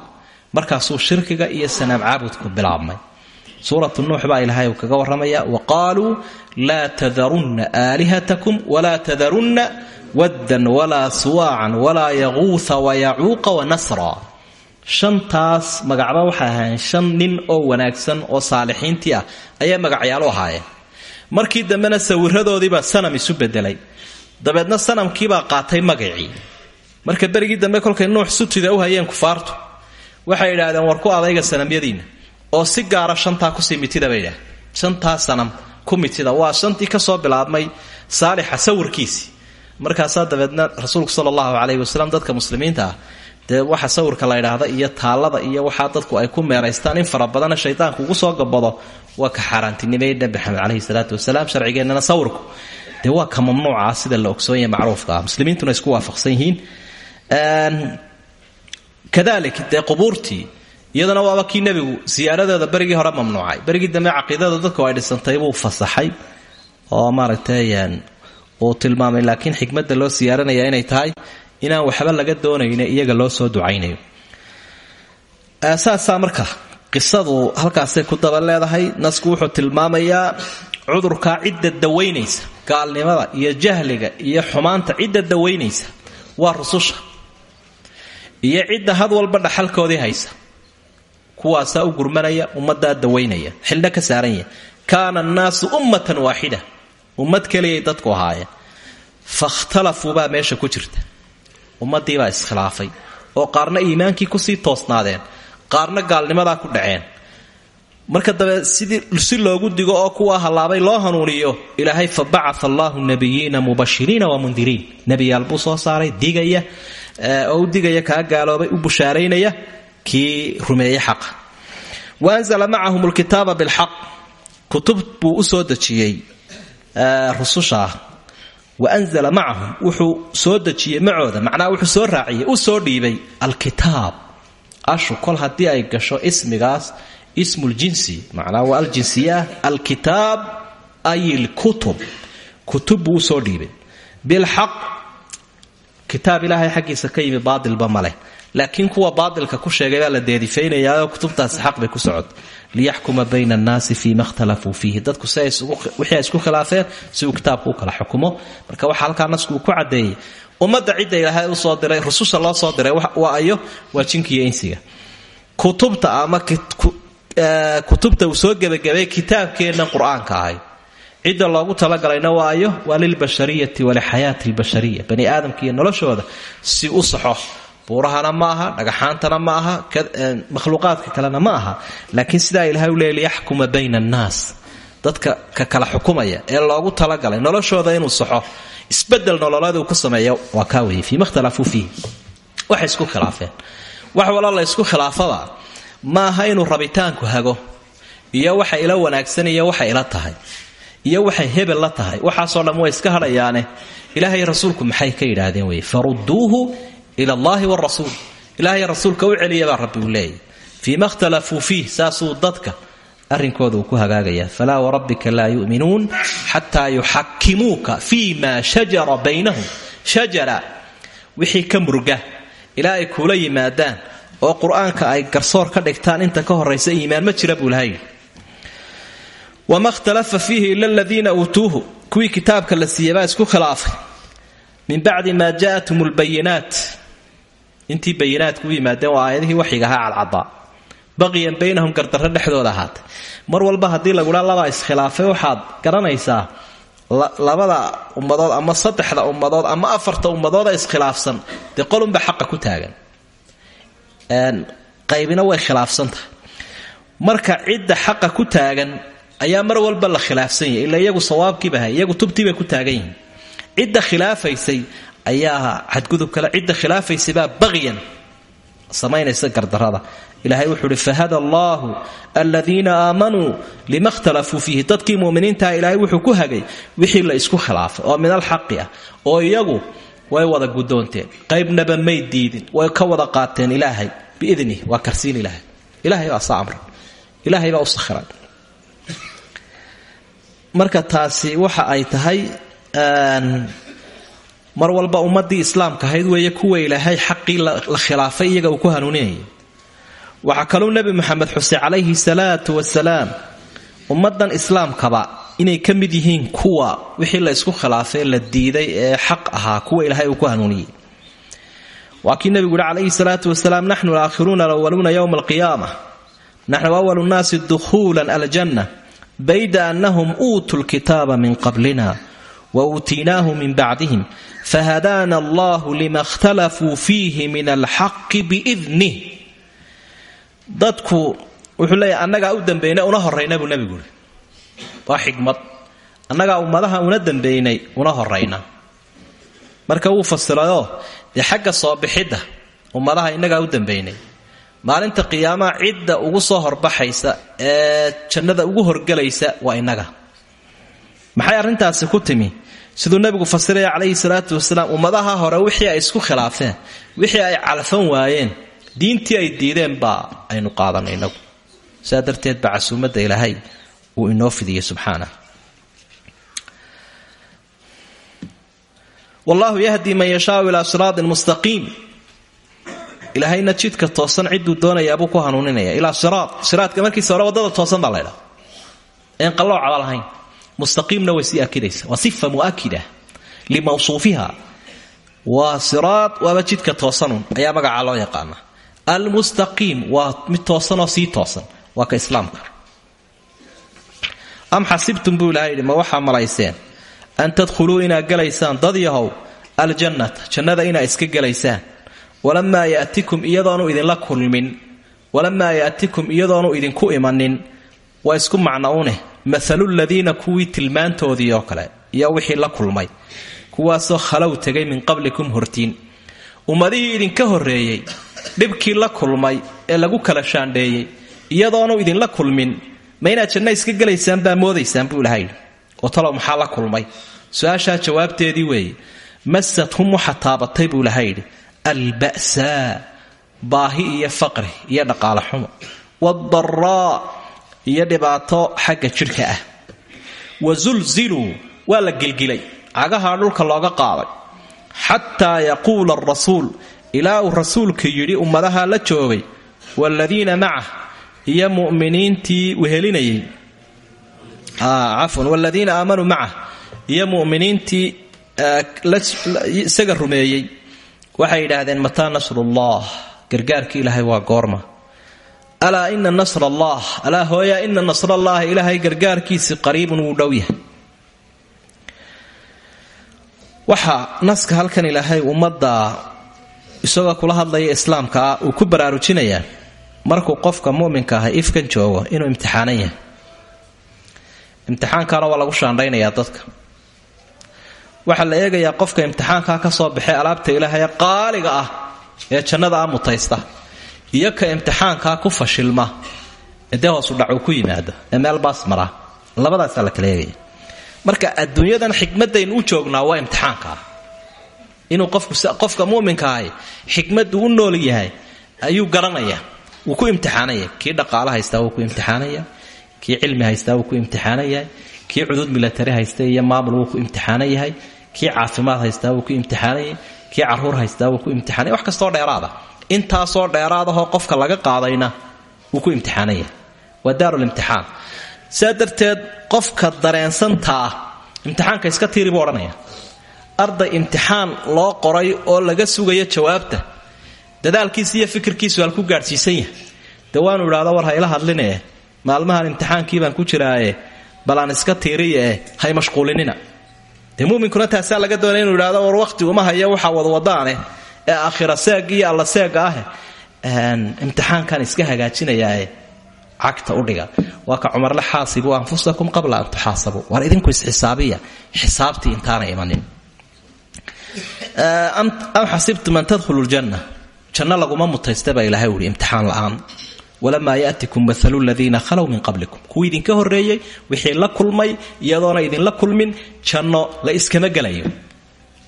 markaasuu shirkiga iyo sanaam caabudku bilaabmay. Suuratu nuux baa ilaahay uu kaga warramaya wa qaaluu laa tadarunna aalihatakum walaa tadarunna waddan walaa suwaacan walaa yaquuha wayacuuqa wanasra shantaas magacba waxay ahaayeen shan nin oo wanaagsan oo saalixiintii ah ayaa magacyaalo ahaayeen markii dambena sawiradoodiibaa sanam isu bedelay dabeedna sanamkiibaa qaatay magacii marka berigii dambe kolkay nuux sutida u hayeen kufaartu. Waxay idhaahdeen war adayga sanamyadiinna oo si gaara shantaa ku sii mitida bay idhaah shantaa sanam ku mitida. Waa shantii ka soo bilaabmay saalixa sawirkiisii markaasaa dabeedna rasuulku sala allahu wasalam dadka muslimiinta ah waxa sawirka la ydhaahda iyo taallada iyo waxaa dadku ay ku meeraystaan in fara badana ugu soo gabado waa ka xaaraantinimeeyey nabi maxamed caleyhi salaatu wasalaam sharcigeennana sawirku. Dee waa ka mamnuuca sida la ogsoonyahe macruufka. Ah isku waafaqsan yihiin. Kadalik dee qubuurtii iyadana waaba kii nebigu siyaaradeeda berigii hore mamnuucay. Berigii dambe caqiidada dadku ay dhisantay buu fasaxay. Oo maaragtay uu tilmaamay laakiin xikmadda loo siyaaranaya inay tahay inaan waxba laga doonayne iyaga loo soo ducaynayo. Saasaa marka qisadu halkaasay ku daba leedahay nasku wuxuu tilmaamayaa cudurkaa cidda dawaynaysa gaalnimada iyo jahliga iyo xumaanta cidda dawaynaysa waa rususha. Iyo cidda had walba dhaxalkoodii haysa. Kuwaasaa u gurmanaya ummaddaa dawaynaya xildho ka saaranya. Kaana annaasu ummatan waaxida ummad keliyay dadku ahaayeen. Fakhtalafuu baa meesha ku jirta. Ummadiibaa iskhilaafay. Oo qaarna iimaankii ku sii toosnaadeen qaarna gaalnimadaa ku dhaceen. Marka dabe si loogu digo oo kuwa hallaabay loo hanuuniyo ilaahay fa bacaa allahu nabiyiina mubashiriina wamundiriin nebiyaal buu saaray digaya oo u digaya kaa gaaloobay u bushaaraynaya kii rumeeyey xaqa. Wa anzala macahum lkitaaba bilxaq kutub buu u dejiyey rususha wa anzala macahum wuxuu soo dejiyey macooda macnaha wuxuu soo raaciyey u soo dhiibay alkitaab ashu kol haddii ay gasho ismigaas ismuljinsi macnaha waa aljinsiyaah alkitaab ay lkutub kutub buu u soo dhiibay. Bilxaq kitaab ilaahay xaggiisa ka yimi baatilba maleh laakiin kuwa baatilka ku sheegay baa la deedifaynayaao kutubtaasi xaq bay ku socod. Liyaxkuma bayna annaasi fiima ikhtalafuu fiihi. Dadku si wixii ay isku khilaafeen si uu kitaabku u kala xukumo. Marka waxaa halkaa nasku uu ku caddeeyey ummadda cidda ilaahay u soo diray rususha loo soo diray waa ayo waa jinkiiyo insiga. Kutubta ama kutubta uu soo gebagabay kitaabkeenna qur'aanka ahay. Cidda loogu talagalayna waayo waa lilbashariyati walixayaati lbashariya bani aadamka noloshooda. Si u saxo buurahana ma aha dhagaxaantana ma aha makhluuqaadka kalena ma aha. Laakiin sidaa ilahay u leey liyaxkuma bayna annaas. Dadka ka kala xukumaya ee loogu talagalay noloshooda inuu saxo isbeddel nololeed uu ku sameeya waa kaa weeye fiima ikhtalafuu fiihi waxay isku khilaafeen. Wax walo la ysku khilaafaba ma aha inuu rabitaanku hago iyo waxa ila wanaagsan iyo waxa ila tahay iyo waxay hebel la tahay. Waxaasoo dhan way iska hadhayaane ilaahay rasuulku maxay ka yidhaahdeen weye? Farudduuhu ila allahi warasuul ilaahay rasuulka u celiya baa rabbi uu leeyahy fiima ikhtalafuu fiih saasuu dadka arrinkooda uu ku hagaagayaa falaa warabbika laa yu'minuun xataa yuxakimuuka fii ma shajara baynahum. Shajara wixii ka murga ilaa ay kuula yimaadaan oo qur'aanka ay garsoor ka dhigtaan inta ka horaysa iimaan ma jira buu lahay wama ikhtalafa fiihi ila aladiina uutuuhu. Kuwii kitaabka la siiyey baa isku khilaafay. Min bacdi maa jaatum lbayinaat intii bayinaadku u yimaadeen waa aayadihii waxyiga ahaa cadcadaa baqiyan baynahum gardarro dhexdooda ahaatay mar walba haddii lagudhaa labaa iskhilaafay waxaad garanaysaa labada ummadood ama saddexda ummadood ama afarta ummadooda iskhilaafsan. Dee qolunba xaqa ku taagan. Qaybina way khilaafsan tahay. Marka cidda xaqa ku taagan ayaa mar walba la khilaafsan yahay. Ila iyagu sawaabkiibaha iyagu tubtiibay ku taagan yihiin. Cidda khilaafaysay ayaa xadgudub kale cidda khilaafaysay baa baqyan samaynaysa gardarada ilaahay wuxuu uhi fahada allaahu aladiina aamanuu lima khtalafuu fiihi. Dadkii muminiintaha ilaahay wuxuu ku hagay wixii la isku khilaafay oo min alxaqi ah oo iyagu way wada gudoonteen qaybnaba may diidin way ka wada qaateen ilaahay biidnih waa karsiin ilaahay. Ilahay baa sa amra ilaahay baa u sakhiray marka taasi waxa ay tahay mar walba ummadii islaamka ahayd weeye kuwa ilaahay xaqii la khilaafay iyaga ku hanuuninayay waxaa kaluu nebi moxamed xuse calayhi salaatu wasalaam ummadan islaamkaba inay ka mid yihiin kuwa wixii la isku khilaafay la diiday ee xaq ahaa kuwa ilaahay uu ku hanuuniyey. Waa kii nebigu uhi calayhi salaatu wasalaam naxnu alaakhiruuna alawaluuna yowma alqiyaama. Naxnu awalu nnaasi dukhuulan aljanna bayda annahum uutuu lkitaaba min qablina wa uutiinaahu min bacdihim. Fahadaana allahu lima ikhtalafuu fiihi min alxaqi biidnih dadku wuxuu leeyahy annagaa u dambeynay una horayna buu nebigu uhi waa xikmad annagaa ummadaha una dambeynay una horayna marka wuu fasilayoo dee xagga soo bixidda ummadaha innagaa u dambeynay. Maalinta qiyaamaha cidda ugu soo horbaxaysa ee jannada ugu horgelaysa waa innaga. Maxay arrintaasi ku timi? Siduu nebigu fasiraya calayhi salaatu wasalaam ummadaha hore wixii ay isku khilaafeen wixii ay calfan waayeen diintii ay diideen baa aynu qaadanay inagu saa darteed baa casuumadda ilaahay uu inoo fidiyey subxaana. Wallahu yahdi man yashaau ilaa siraatin mustaqiim. Ilaahayna jidka toosan ciduu doonayaabuu ku hanuuninaya. Ilaa siraad siraadka markiisa hore waddada toosan baa laydhaa een qalloocaba lahayn. Mustaqiimna way sii akidaysa muakida limawsuufiha waa siraad waaba jidka toosanun. Ayaa magacaa loo yaqaana almustaqiim waa mid toosanoo sii toosan. Waa ka islaamka am xasibtum buu ilahay yidhi ma waxaa malayseen? An tadkhuluu inaad galaysaan dad yahow aljannata jannada inaad iska gelaysaan walamaa yatikum iyadoonu idinla kulmin. Walamaa yaatikum iyadoonu idinku imanin waa isku macnouneh maalu ladiina kuwii tilmaantoodii oo kale. Iyo wixii la kulmay. Kuwaasoo khalow tegay min qablikum idinka horreeyey dhibkii la kulmay ee lagu kala shaandheeyey iyadoonu idinla kulmin. Ma inaad janno iska gelaysaan baa moodaysaan buu ilahay oo talow maxaa la kulmay? Su'aashaa jawaabteedii weeye masadhum waxa taabatay buu ilahay yidhi alba'saa baahi iyo faqri iyo dhaqaale xumo waadaraa iyo dhibaato xagga jidhka ah wa zulziluu waa la gilgilay cagahaa dhulka looga qaaday xataa yaquula arasuul ilaa uu rasuulka yidhi ummadaha la joogay waaladiina macah iyo mu'miniintii wehelinayay. Cafwan waaladiina aamanuu macah iyo mu'miniintii isaga rumeeyey waxay yidhaahdeen mataa nasrullah gargaarkii ilaahay waa goorma. Alaa ina nasr allah alaa hooya ina nasrallaahi ilaahay gargaarkiisi qariibun wuu dhow yahay. Waxaa naska halkan ilaahay ummadda isagoo kula hadlaya islaamka ah uu ku baraarujinayaa markuu qofka muminka ahay ifkan joogo inuu imtixaanan yahay. Imtixaankaana waa lagu shaandhaynayaa dadka. Waxaa la eegayaa qofka imtixaankaa ka soo baxay alaabta ilaahay qaaliga ah ee jannada a mutaysta iyo ka imtixaankaa ku fashilma. Ee dee hoosu dhac uu ku yimaado. Ee meel baas mara. Labadaasaa la kala eegaya. Marka adduunyadan xikmadaynu u joognaa waa imtixaankaa inuu qofka muminka ahay xikmadu u nool yahay ayuu garanaya wuu ku imtixaanaya. Kii dhaqaalo haystaa wuu ku imtixaanaya kii cilmi haystaa wuu ku imtixaanan yahay cudud milatari haysta iyo maamul wuu ku imtixaanan yahay caafimaad haystaa wuu ku imtixaanan yahay kii carruur haystaa wuu ku imtixaanay wax kastoo dheeraada. Intaasoo dheeraadahoo qofka laga qaadayna wuu ku imtixaanan yahay waa daarulimtixaan sidaa darteed qofka dareensantaa imtixaanka iska tiiri buu arday imtixaan loo qoray oo laga sugayo jawaabta. Dadaalkiisa iyo fikirkiisu halku gaadhsiisan yahay. Dee waanu idhahdo war hayla hadlinee maalmahan imtixaankii baan ku jiraaye bal aan iska tiiriye hay mashquulinina. Dee muminkuna taasaa laga doonaya inuu idhahdo war wakhti uma hayo waxaa wadwadaane ee aakhira seeg iyo alla seega ah imtixaankan iska hagaajinayaae cagta udhiga waa ka cumarle xaasibuu anfusakum qabla an tuxaasabuu war idinku isxisaabiya. Xisaabtii intaana imanin am xasibtum an tadkhulu ljanna janno laguma mutaysta baa ilaahay uhi imtixaan la'aan. Walamaa yatikum maalu ladiina khalow min qablikum. Kuwii idinka horreeyey wixii la kulmay iyadoona idinla kulmin janno la iskama gelayo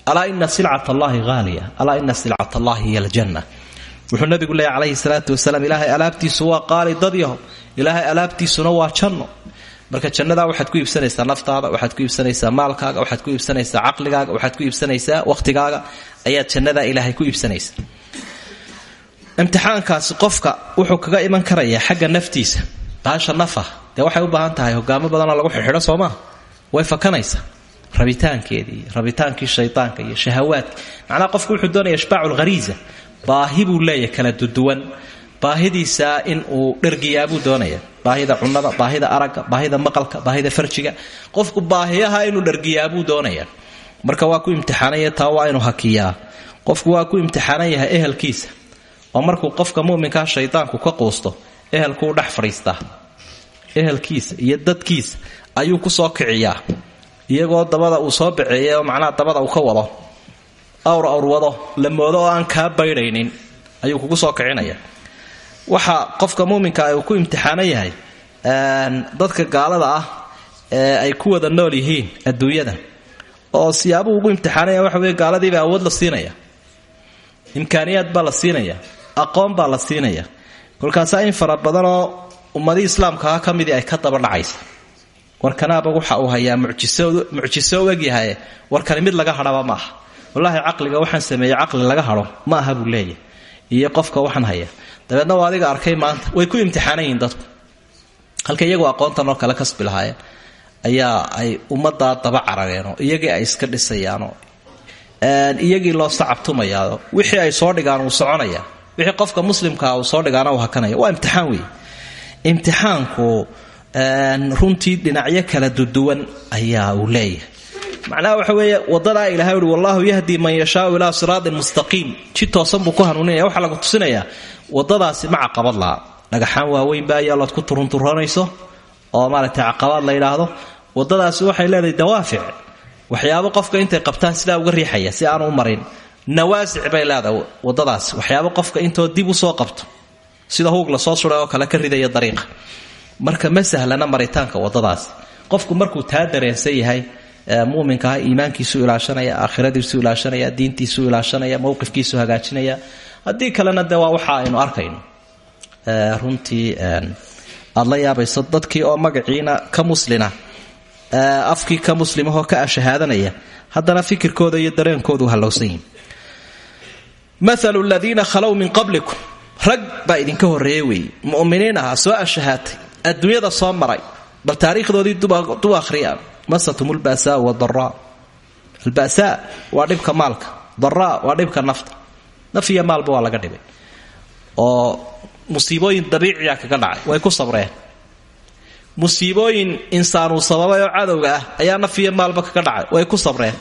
alaa ina silcat allahi haaliya alaa ina silcat allahi hiy aljanna. Wuxuu nabigu leeyay calayhi salaatu wasalaam ilaahay alaabtiisu waa qaali dadyaho ilaahay alaabtiisuna waa janno marka jannadaa waxaad ku iibsanaysaa naftaada waxaad ku iibsanaysaa maalkaaga waxaad ku iibsanaysaa caqligaaga waxaad ku iibsanaysaa wakhtigaaga ayaad jannadaa ilaahay ku iibsanaysa imtixaankaasi qofka wuxuu kaga iman karayaa xagga naftiisa baasha nafa. Dee waxay u baahan tahay hogaamo badanoo lagu xidxido soo maa way fakanaysaa. Rabitaankeedii rabitaankii shaydaanka iyo shahawaadka macnaha qofku wuxuu doonaya ishbaacu lghariisa baahi buu leeyahy kala duduwan baahidiisa in uu dhergiyaabuu doonaya. Baahida cunada baahida aragga baahida maqalka baahida farjiga. Qofku baahiyaha inuu dhergiyaabuu doonaya. Marka waa ku imtixaanaya taa waa inuu hakiyaa qofku waa ku imtixaanan ehelkiisa. Oo markuu qofka muminkaa shaydaanku ka quusto ehelkuu dhex fadhiistaa ehelkiisa iyo dadkiisa ayuu ku soo kiciyaa iyagoo dabada uu soo baceeyay oo macnaha dabada uu ka wado. Awr awrwado la moodo oo aan kaa baydhaynin. Ayuu kugu soo kicinaya waxa qofka muminka uu ku imtixaanan yahay dadka gaalada ah ee ay ku wada nool yihiin adduunyada. Oo siyaabuu ugu imtixaanaya waxa wey gaaladiibaa awood la siinaya. Imkaaniyaad baa la siinaya. Aqoon baa la siinaya. Kolkaasaa in fara badanoo ummadii islaamkaha ka midii ay ka daba dhacaysa. Warkanaaba waxa uu hayaa mucjiso u egyahaye warkani mid laga hadhaba ma aha wallaahi caqliga waxaan sameeyey caqli laga hadho ma aha buu leeyahy iyo qofka waxaan haya dabeedna waa adiga arkay maanta. Way ku imtixaanan yihiin dadku. Halka iyagu aqoontan oo kale kasbi lahaayeen ayaa ay ummaddaa daba carareenoo iyagii ay iska dhisayaanoo iyagii loo sacabtumayaao wixii ay soo dhigaan uu soconaya. Wixii qofka muslimkaa uu soo dhigaana uu hakanaya. Waa imtixaan wey imtixaanku runtii dhinacyo kala duduwan ayaa uu leeyahay macnaha waxa weeye wadadaa ilahay uhi wallahu yahdi man yashaau ilaa siraatin mustaqiim. Ji toosan buu ku hanuuninaya waxaa lagu tusinayaa wadadaasi ma caqabad laha dhagaxaan waaweynba ayaa lood ku turunturanayso oo maaragtay caqabaad la yidhaahdo. Wadadaasi waxay leedahay dawaafic. Waxyaabo qofka intay qabtaan sidaa uga riixaya si aanu u marin. Nawaasic bay leedahay wadadaasi waxyaabo qofka intoo dib u soo qabto sida huug la soo suray oo kale ka ridaya dariiqa marka ma sahlana maritaanka wadadaasi qofku markuu taa dareensan yahay muminkaah iimaankiisu ilaashanaya aakhiradiisu ilaashanaya diintiisu ilaashanaya mowqifkiisu hagaajinaya. Haddii kalena de waa waxa aynu arkayno. Runtii aad yaabayso dadkii oo magaciina ka muslina afkii ka muslimahoo ka ashahaadanaya haddana fikirkooda iyo dareenkoodu hallowsan yihiin maalu ladiina khalow min qablikum. Rag baa idinka horreeyey weeye soo ashahaatay adduunyada soo maray bal taariikhdoodii dub akhriya masatum lbasaa wadaraa albasaa waa dhibka maalka daraa waa dhibka nafta. Naf iyo maalba waa laga dhibay. Oo musiibooyin dabiiciya kaga dhacay way ku sabreen. Musiibooyin insaanuu sababay oo cadowga ah ayaa naf iyo maalba kaga dhacay way ku sabreen.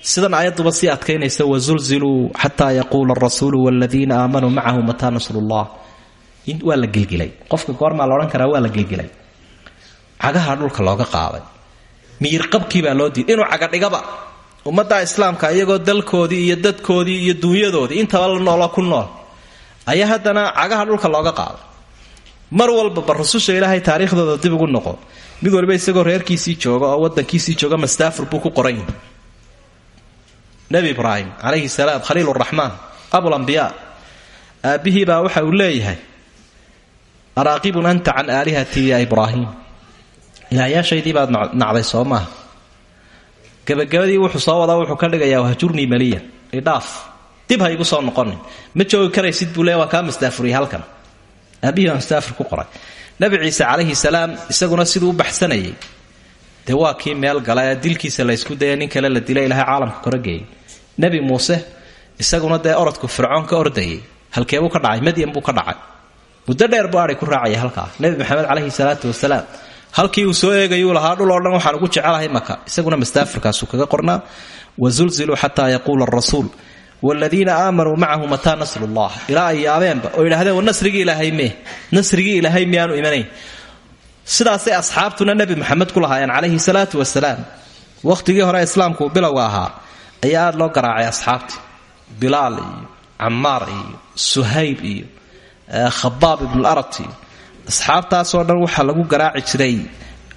Sidan ayaduba sii adkaynaysa wazulziluu xataa yaquula arasuulu waladiina aamanuu macahu mataa nasrullah. Waa la gelgilay qofka goormaa la odhan karaa waa la gelgilay dhulka looga qaaday miyirqabkii baa loo diiday inuu cagadhigaba ummadda islaamka iyagoo dalkoodii iyo dadkoodii iyo dunyadoodii intaba la nooloo ku nool ayaa haddana cagaha dhulka looga qaaday mar walbaba rususha ilaahay taariikhdooda dib ugu noqo. Mid waliba isagoo reerkiisii jooga oo wadankiisii jooga mastaafur buu ku qoran yahay nebi ibraahim calayhi salaam khaliil raxmaan abulambiyaa aabbihii baa waxa uu leeyahay araaqibun anta can aalihatii ya ibraahim ilaahyaashaydii baad nacday soo maaha gabagabadii wuxuu soo wadaa wuxuu ka dhigayaa wahjurnii maliyan idhaaf dib ha igu soo noqonin. Ma joogi karaysid buu le waa kaa halkan. Aabihii baa mastaafur ku qoray. Nabi ciise calayhi salaam isaguna siduu baxsanayay. Dee meel gala dilkiisa la ysku daya nin kale la dila ilahay caalamka korageeyay nebi muuse isaguna dee orodku fircoon ka ordayay halkeebuu ka dhacay madyan buu ka dhacay. Muddo dheer buu ahay ku raacaya halkaa. Nebi maxamed caleyhi salaatu wasalaam halkii uu soo eegayuu lahaa dhul oo dhan waxaan ugu jecelahay maka isaguna mastaafirkaasuu kaga qornaa. Wazulziluu xataa yaquula arasuul wladiina aamanuu macahu mataa nasrullah. Ilaa ay yaabeenba oo yidhahdeen war nasrigii ilaahay mee nasrigii ilaahay miyaanu imanayn. Sidaasay asxaabtuna nebi maxamed ku calayhi salaatu wasalaam wakhtigii hore islaamku bilowga ahaa ayaa aada loo garaacay asxaabtii bilaal iyo camaar iyo suhayb iyo khabaab ibnuarat iyo asxaabtaasoo dhan waxaa lagu garaaci jiray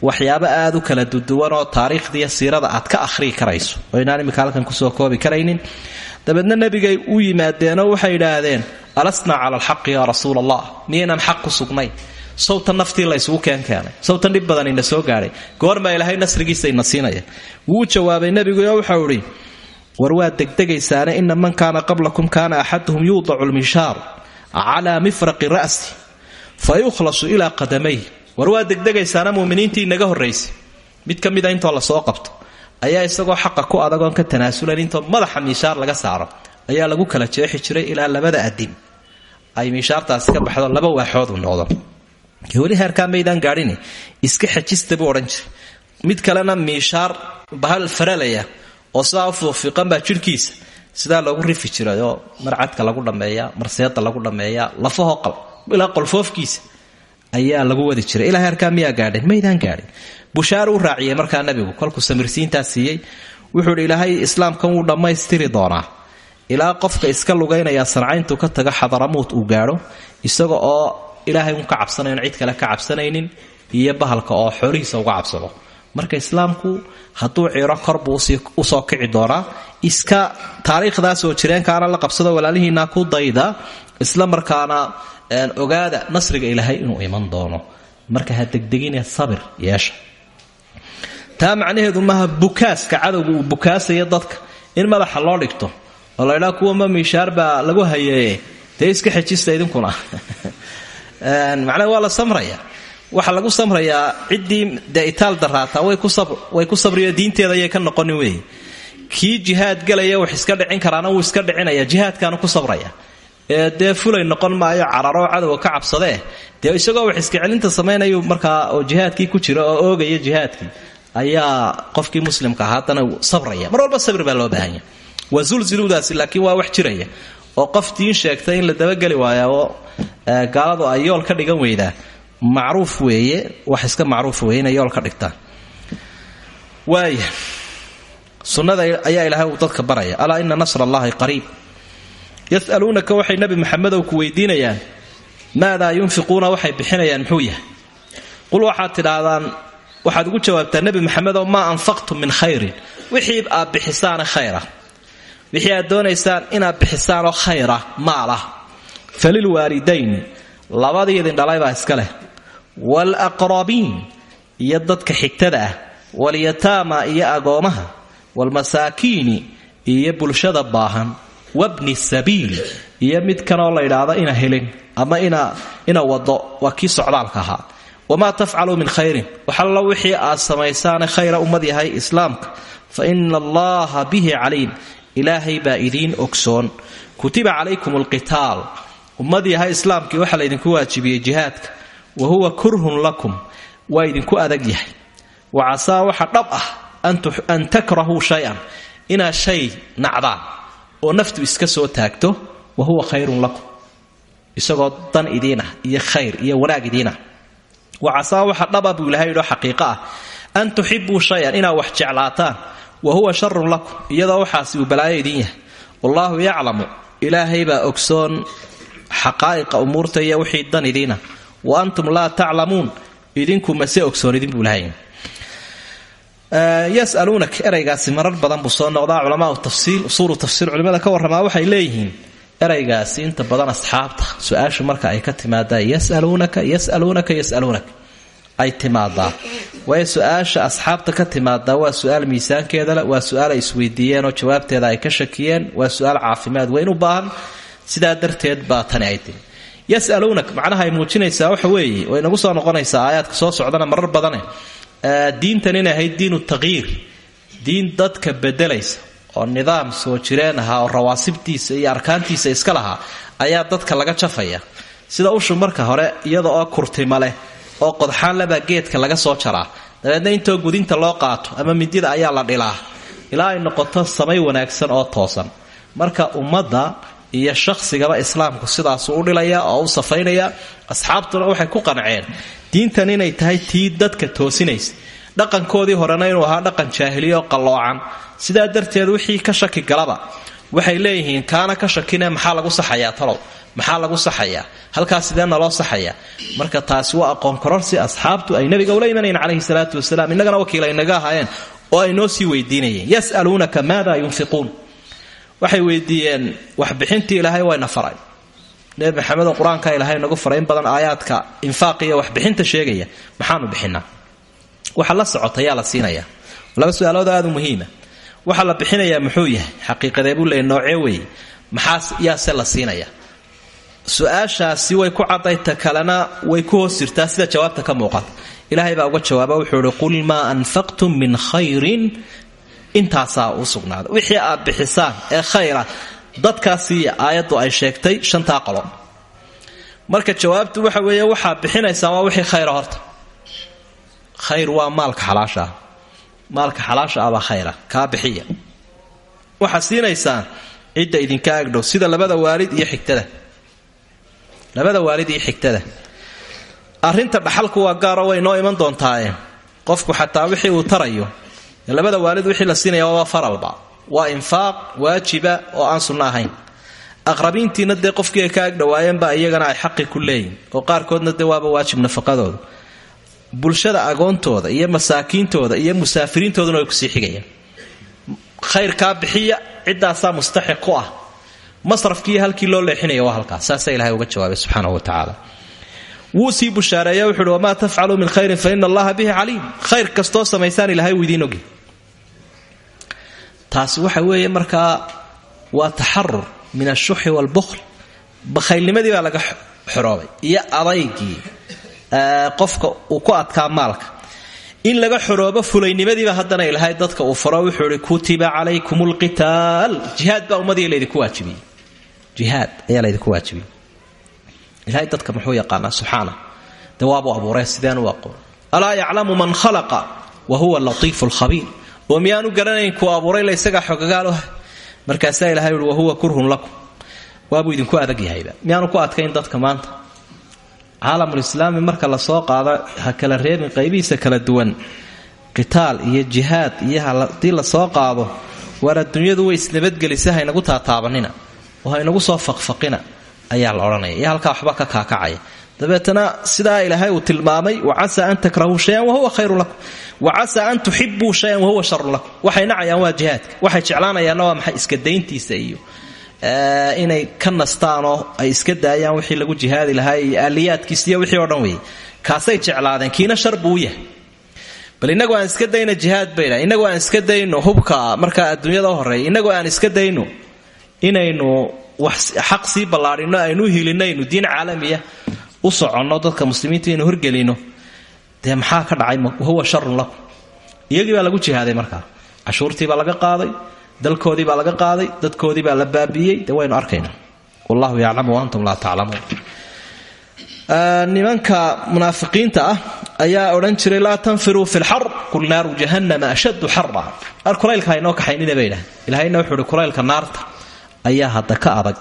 waxyaabo aada u kala duduwan oo taariikhdiiyo siirada aad ka akhrii karayso. Oo inaan imika halkan ku soo koobi karaynin. Dabeedna nebigay u yimaadeenoo waxay yidhaahdeen alasnaa cala alxaqi yaa rasuul allah miyaynaan xaq ku sugnayn sawtan naftii la ysugu keenkeenay sawtan dhib badan ina soo gaadhay. Goormaa ilaahay nasrigiisa ina siinaya. Wuu jawaabay nebiguyo waxau idhi war waad degdegaysaane ina man kaana qablakum kaana axaduhum yuudacu lmishaar calaa mifraqi ra'si fa yukhlasu ilaa qadamayh war waad degdegaysaana muminiintii inaga horraysay. Mid ka mida intoo la soo qabto ayaa isagoo xaqa ku adagoon ka tanaasulan intoo madaxa miishaar laga saaro ayaa lagu kala jeexi jiray ilaa labada adin ay miishaartaasi ka baxdo laba waaxoodu noqdo. Weli heerkaa maydaan gaadhini iska xejista buu odhan jiray. Mid kalena miishaar bahal faralaya oo sidaa u fuufiiqan baa jidhkiisa. Sidaa rifi jiray oo mar cadka lagu dhammeeyaa mar seeda lagu dhammeeyaa lafahoo qab ilaa qolfoofkiisa ayaa lagu wadi jiray. Ilaa heerkaa miyaa gaadheen maydaan gaadhin. Bushaar u raaciyey markaa nabigu kolkuu samirsiintaa wuxuu ilaahay islaamkan wuu dhammaystiri doonaa. Ilaa qofka iska lugaynaya sancayntu ka taga xadaramuut uu gaadho isaga oo ilaahay un ka cabsanayn cid kale ka cabsanaynin iyo bahalka oo xoolihiisa uga cabsado. Marka islaamku hadduu ciro korbuu u soo kici doonaa. Iska taariikhdaasoo jireenkaana la qabsado walaalihiina ku dayda isla markaana ogaada nasriga ilaahay inuu iman doono. Marka ha degdegine sabir yeesha. Taa macnaheedu maaha bukaaska cadowga uu bukaasayo dadka. In madaxa loo dhigto oo la ydhaa kuwama miishaar baa lagu hayeeye dee iska idinkuna. Macnaha waa la samraya waxaa lagu samrayaa ciddii dee itaal daraataa way ku sabriyo diinteeda ayay ka noqonin weeye. Kii jihaad galaya wax iska dhicin karaana wuu iska dhicinaya jihaadkaanu ku sabraya ee dee fulay noqon maayo cararoo cadowga ka cabsadee dee isagoo wax iska celinta samaynayu markaa oo jihaadkii ku jira oo oogaya jihaadkii ayaa qofkii muslimka haddana sabraya. Mar walba sabir baa loo baahanya. Waa zulziludaasi laakiin waa wax jiraya. Oo qof diin sheegtay in la dabageli waaya oo gaaladu ay yool ka dhigan weydaa. Macruuf weeye wax iska macruuf inay yool ka dhigtaan. Waaya sunnada ayaa ilaahay dadka baraya. Alaa ina nasra allahi yasaluunaka waxay nabi maxamedow ku weydiinayaan maadaa yunfiquuna waxay bixinayaan muxuu yahay. Qul waxaad tidhaahdaan waxaad ugu jawaabtaa nebi maxamedow maa anfaqtum min khayrin. Wixii aad bixisaane khayra. Wixii aad doonaysaan inaad bixisaanoo khayra maalah falilwaalidayni labadii idin iska leh. Waalaqrabiin iyo dadka xigtada ah. Walyataama iyo agoomaha. Waalmasaakiini iyo bulshada baahan wabni sabiil. Iyo mid kanoo la ydhaahdo ina helin ama ina wado waa kii socdaalka ahaa. Wamaa tafcaluu min khayrin. Waxallo wixii aad samaysaane khayra ummad yahay islaamka. Fa ina allaha bihi caliim. Ilaahay baa idiin ogsoon. Kutiba calaykum alqitaal. Ummad yahay islaamkii waxaa laydinku waajibiyey jihaadka. Wa huwa kurhun lakum. Waa idinku adag yahay. Wa casaa waxa dhab ah an takrahuu shay-an. Inaad shay nacdaan oo naftu iska soo taagto wa huwa khayrun lakum. Isagoo dan idiinah iyo khayr iyo wanaag idiinah wa casaa waxa dhaba buu ilahay yidhoo xaqiiqo ah. An tuxibuu shay-an inaad wax jeclaataan. Wa huwa sharun lakum iyadoo waxaasi uu balaayo idiin yahay. Wallaahu yaclamu ilaahay baa ogsoon xaqaa'iqa umuurta iyo wixii dan idiina wa antum laa taclamuun idinku mase ogsoon idin buu lahay yasaluunak eraygaasi marar badan buu soo noqdaa. Culamaau tafsiil usuulu tafsiir culimada ka warramaa waxay leeyihiin eraygaasi inta badan asxaabta su'aashu marka ay ka timaadaan yasaluunaka yasaluunaka yasaluunaka ay timaadaa. Waayo su'aasha asxaabta ka timaadaa waa su'aal waa su'aal ay isweydiiyeenoo jawaabteeda ay ka shakiyeen waa su'aal caafimaad weyn u baahan. Sidaa darteed baa tani ay timi. Yasaluunak macnaha ay waxa weeye way nagu soo noqonaysaa aayaadka soo socdana marar badane diintan inay ahayd diinu taqyiir diin dadka bedelaysa oo nidaam soo jireen ahaa oo rawaasibtiisa iyo arkaantiisa iska lahaa ayaa dadka laga jafaya. Sida ushu marka hore iyada oo kurtima leh oo qodxaan lebaa geedka laga soo jaraa dabeedna intoo gudinta loo qaato ama mindida ayaa la dhilaa. Ilaa ay noqoto samay wanaagsan oo toosan. Marka ummadda iyo shakhsigaba islaamku sidaasuu u dhilaya oo u safaynaya asxaabtuna waxay ku qanceen. Diintan inay tahay tii dadka toosinaysa. Dhaqankoodii horena inuu ahaa dhaqan jaahiliya oo qalloocan. Darteed wixii ka shaki galaba waxay leeyihiin kaana ka shakine maxaa lagu saxayaa talow? Maxaa lagu saxayaa? Halkaas sideena loo saxayaa? Marka taasi waa aqoon kororsi asxaabtu ay nabiga ula imanayn calayhi salaatu wasalaam innagana wakiil ay naga ahaayeen oo ay noo sii weydiinayeen. Yasaluunaka maada yunfiquun waxay weydiiyeen waxbixintii ilaahay wayna faray. Nebi maxamedoo qur'aanka ilaahay nagu faray in badan aayaadka infaaqiyo waxbixinta sheegaya maxaanu bixinaa. Waxa la socota la siinaya laba su'aalood aada u muhiima. Waxa la bixinayaa muxuu yahay? Xaqiiqadee buu leeyay noocee weeye? Maxaa yaase la siinaya su'aashaasi way ku cadayta kalena way ku hoos sida jawaabta ka muuqata. Ilaahay baa uga jawaaba wuxuu ihi qul maa anfaqtum min khayrin intaasaa u sugnaada. Wixii aad bixisaan ee khayra dadkaasi aayaddu ay sheegtay shantaa qolo marka jawaabtu waxa weeye waxaad bixinaysaan waa wixii khayra horta. Khayr waa maalka xalaasha ah maalka xalaasha ah baa khayra kaa bixiya. Waxaad siinaysaan cidda idinka agdhow sida labada waalid iyo xigtada. Labada waalid iyo xigtada. Arrinta dhaxalku waa gaaro way noo iman doontaaye qofku xataa wixii uu tarayo labada waalid wixii la siinaya waaba faralba waa infaaq waajiba oo aan sunno ahayn. Aqrabiintiina dee qofkii ay ka agdhowaayeenba iyagana ay xaqi ku leeyihiin oo qaarkoodna dee waaba waajib nafaqadooda. Bulshada agoontooda iyo masaakiintooda iyo musaafiriintooduna way ku sii xigayaan. Khayrkaa bixiya ciddaasaa mustaxiq ah. Masrafkiiyo halkii loo leexinaya waa halkaas saasaa ilahay uga jawaabay subxaanahu wa tacaala. Wuu sii bushaareeya wuxuuhi wamaa tafcaluu min khayrin fa ina allaha bihi caliim. Khayr kastoo samaysaan ilahay wuu idiin ogi taasi waxa weeye markaa waa taxarur min ashuxi waalbukhl bakhaylnimadii baa laga xoroobay iyo adaygii qofka uu ku adkaa maalka. In laga xoroobo fulaynimadiiba haddana ilahay dadka uu faro wuxuu ihi kutiba calaykum lqitaal jihaad baa ummadii laydinku waajibiyey. Jihaad ayaa laydinku waajibiyey. Ilahay dadka muxuu yaqaanaa? Subxaana. De waabuu abuuree? Sideen u aqoon alaa man khalaqa wa huwa latiifu lkhabiir oo miyaanu garanayn kuu abuuray la isagaa xogagaaloh markaasaa ilahay uhi wahuwa kurhun lakum. Waabuu idinku adag yahayba miyaanu ku adkayn dadka maanta? Caalamulislaami marka la soo qaado ha kala reebin qaybihiisa kala duwan. Qitaal iyo jihaad iyo haddii la soo qaado waar adduunyadu way isnabadgelisa haynagu taataabanina. Oo haynagu soo faqfaqina ayaa la odhanaya. Iyo halkaa waxba ka kaakacaya. Dabeetana sidaa ilaahay uu tilmaamay wacasaa an takrahuu shayan wahuwa khayrun lakum wacasaa an tuxibuu shayan wahuwa sharun lakum waxay nacayaan waa jihaadka waxay jeclaanayaanna waa maxay iska dayntiisa iyo inay ka nastaanoo ay iska daayaan wixii lagu jihaadi lahaa iyo aaliyaadkiis iyo wixii oo dhan weeye kaasay jeclaadeen bal inagu aan iska dayno jihaad bayna inagu aan iska dayno hubka markaa adduunyada u horreeya inagu aan iska dayno inaynu wax xaq sii ballaadhino aynu hilinaynu diin caalamiya u soconno dadka muslimiinta inaynu horgelino dee maxaa ka dhacay? Wahuwa sharun lakum. Iyagii baa lagu jihaaday markaa cashuurtii baa laga qaaday dalkoodii baa laga qaaday dadkoodii baa la baabiiyey de waynu arkayna. Wallahu yaclamu waantum laa taclamuun. Nimanka munaafiqiinta ah ayaa odhan jiray laa tanfiruu fi lxar qul naaru jahannama ashaddu xara ar kulaylka haynoo kaxaynina bay idhaha ilahayna wuxuu kulaylka naarta ayaa hadda ka adag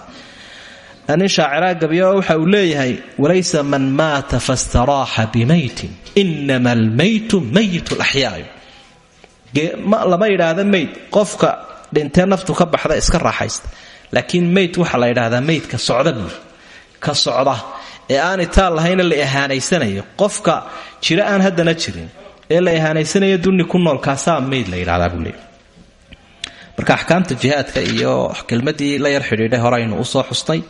nin shaaciraa gabiyo waxa uu leeyahay walaysa man maata fastaraaxa bimaytin inama almaytu mayit laxyaay lama yidhaahda mayd qofka dhintee naftu ka baxda iska raaxaysta laakiin mayd waxaa la yidhaahdaa maydka socda ka socda. Ee aan itaal lahayna la ihaanaysanayo qofka jiro aan haddana jirin ee la ihaanaysanayo duni ku nool kaasaa mayd la yidhahdaa buu marka axkaamta jihaadka iyo kelmadii la yar xidhiidhay hore aynu u soo xusnay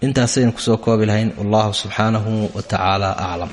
intaasaynu ku soo koobi lahayn. Wallahu subxaanahu wa tacaala aclam